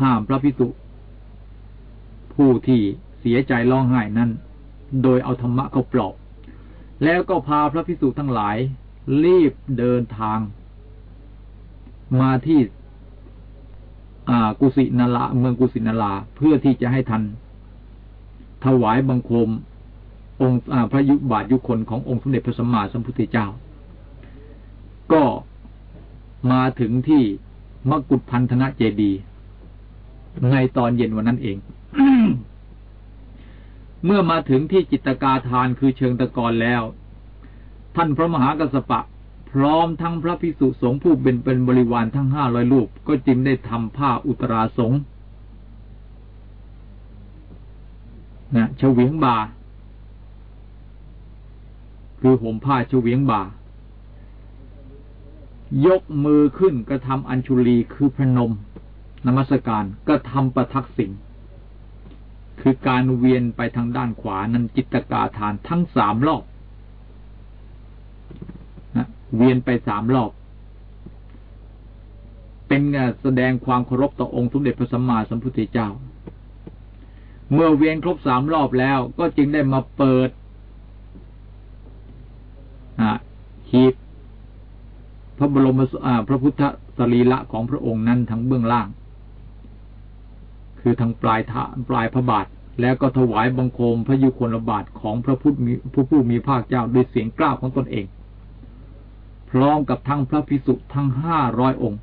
ห้ามพระพิสุผู้ที่เสียใจร้องไห้นั้น โดยเอาธรรมะเขาปลอบ แล้วก็พาพระพิสุทั้งหลาย รีบเดินทาง มาที่กุสินาราเมืองกุสินาราเพื่อที่จะให้ทัน ถวายบังคม องค์พระยุบาทยุคนขององค์สมเด็จพระสัมมาสัมพุทธเจ้า ก็ มาถึงที่มกุฏพันธนะเจดี ในตอนเย็นวันนั้นเอง เมื่อมาถึงที่จิตกาทานคือเชิงตะกอนแล้ว ท่านพระมหากัสปะ พร้อมทั้งพระภิกษุสงฆ์ผู้เป็นเป็นบริวารทั้งห้าร้อยรูป ก็จึงได้ทำผ้าอุตราสงฆ์นะเฉวียงบา คือห่มผ้าเฉวียงบา ยกมือขึ้นกระทำอัญชุลีคือพนม นมัสการก็ทำประทักษิณคือการเวียนไปทางด้านขวานั้นจิตกาทานทั้งสามรอบนะเวียนไปสามรอบ เป็นแสดงความเคารพต่อองค์สมเด็จพระสัมมาสัมพุทธเจ้า เมื่อเวียนครบสามรอบแล้วก็จึงได้มาเปิดหีบ พระบรมพระพุทธสรีละของพระองค์นั้นทั้งเบื้องล่าง คือทางปลายทะปลายพระบาท แล้วก็ถวายบังคมพระยุคลบาทของพระพุทธผู้ผู้มีภาคเจ้าด้วยเสียงกล้าวของตนเอง พร้อมกับทั้งพระพิสุทั้งห้าร้อยองค์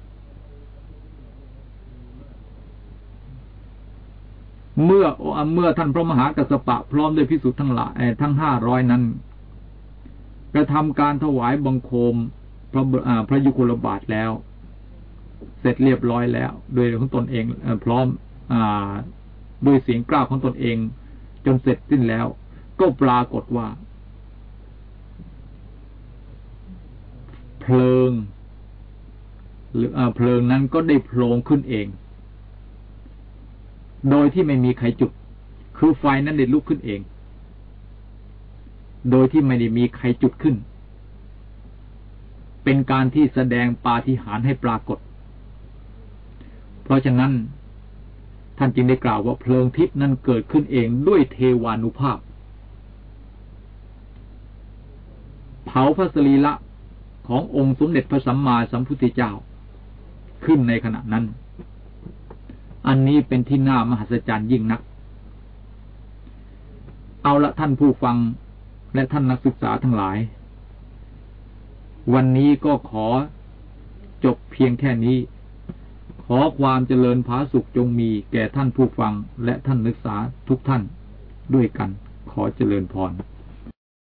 เมื่อเมื่อท่านพระมหากัสปะพร้อมด้วยพิสุทั้งหลายทั้งห้าร้อยนั้นกระทำการถวายบังคม ระพระยุคลบาทแล้ว เสร็จเรียบร้อยแล้ว โดยของตนเองพร้อมอโดยเสียงกล้าของตนเอง จนเสร็จสิ้นแล้ว ก็ปรากฏว่า เพลิง หรือเพลิงนั้นก็ได้โผล่ขึ้นเอง โดยที่ไม่มีใครจุด คือไฟนั้นได้ลุกขึ้นเอง โดยที่ไม่ได้มีใครจุดขึ้น เป็นการที่แสดงปาฏิหาริย์ให้ปรากฏ เพราะฉะนั้น ท่านจึงได้กล่าวว่าเพลิงทิพย์นั้นเกิดขึ้นเองด้วยเทวานุภาพ เผาพระสรีละขององค์สมเด็จพระสัมมาสัมพุทธเจ้า ขึ้นในขณะนั้น อันนี้เป็นที่น่ามหัศจรรย์ยิ่งนัก เอาละท่านผู้ฟังและท่านนักศึกษาทั้งหลาย วันนี้ก็ขอจบเพียงแค่นี้ ขอความเจริญผาสุขจงมีแก่ท่านผู้ฟังและท่านนักศึกษาทุกท่านด้วยกันขอเจริญพร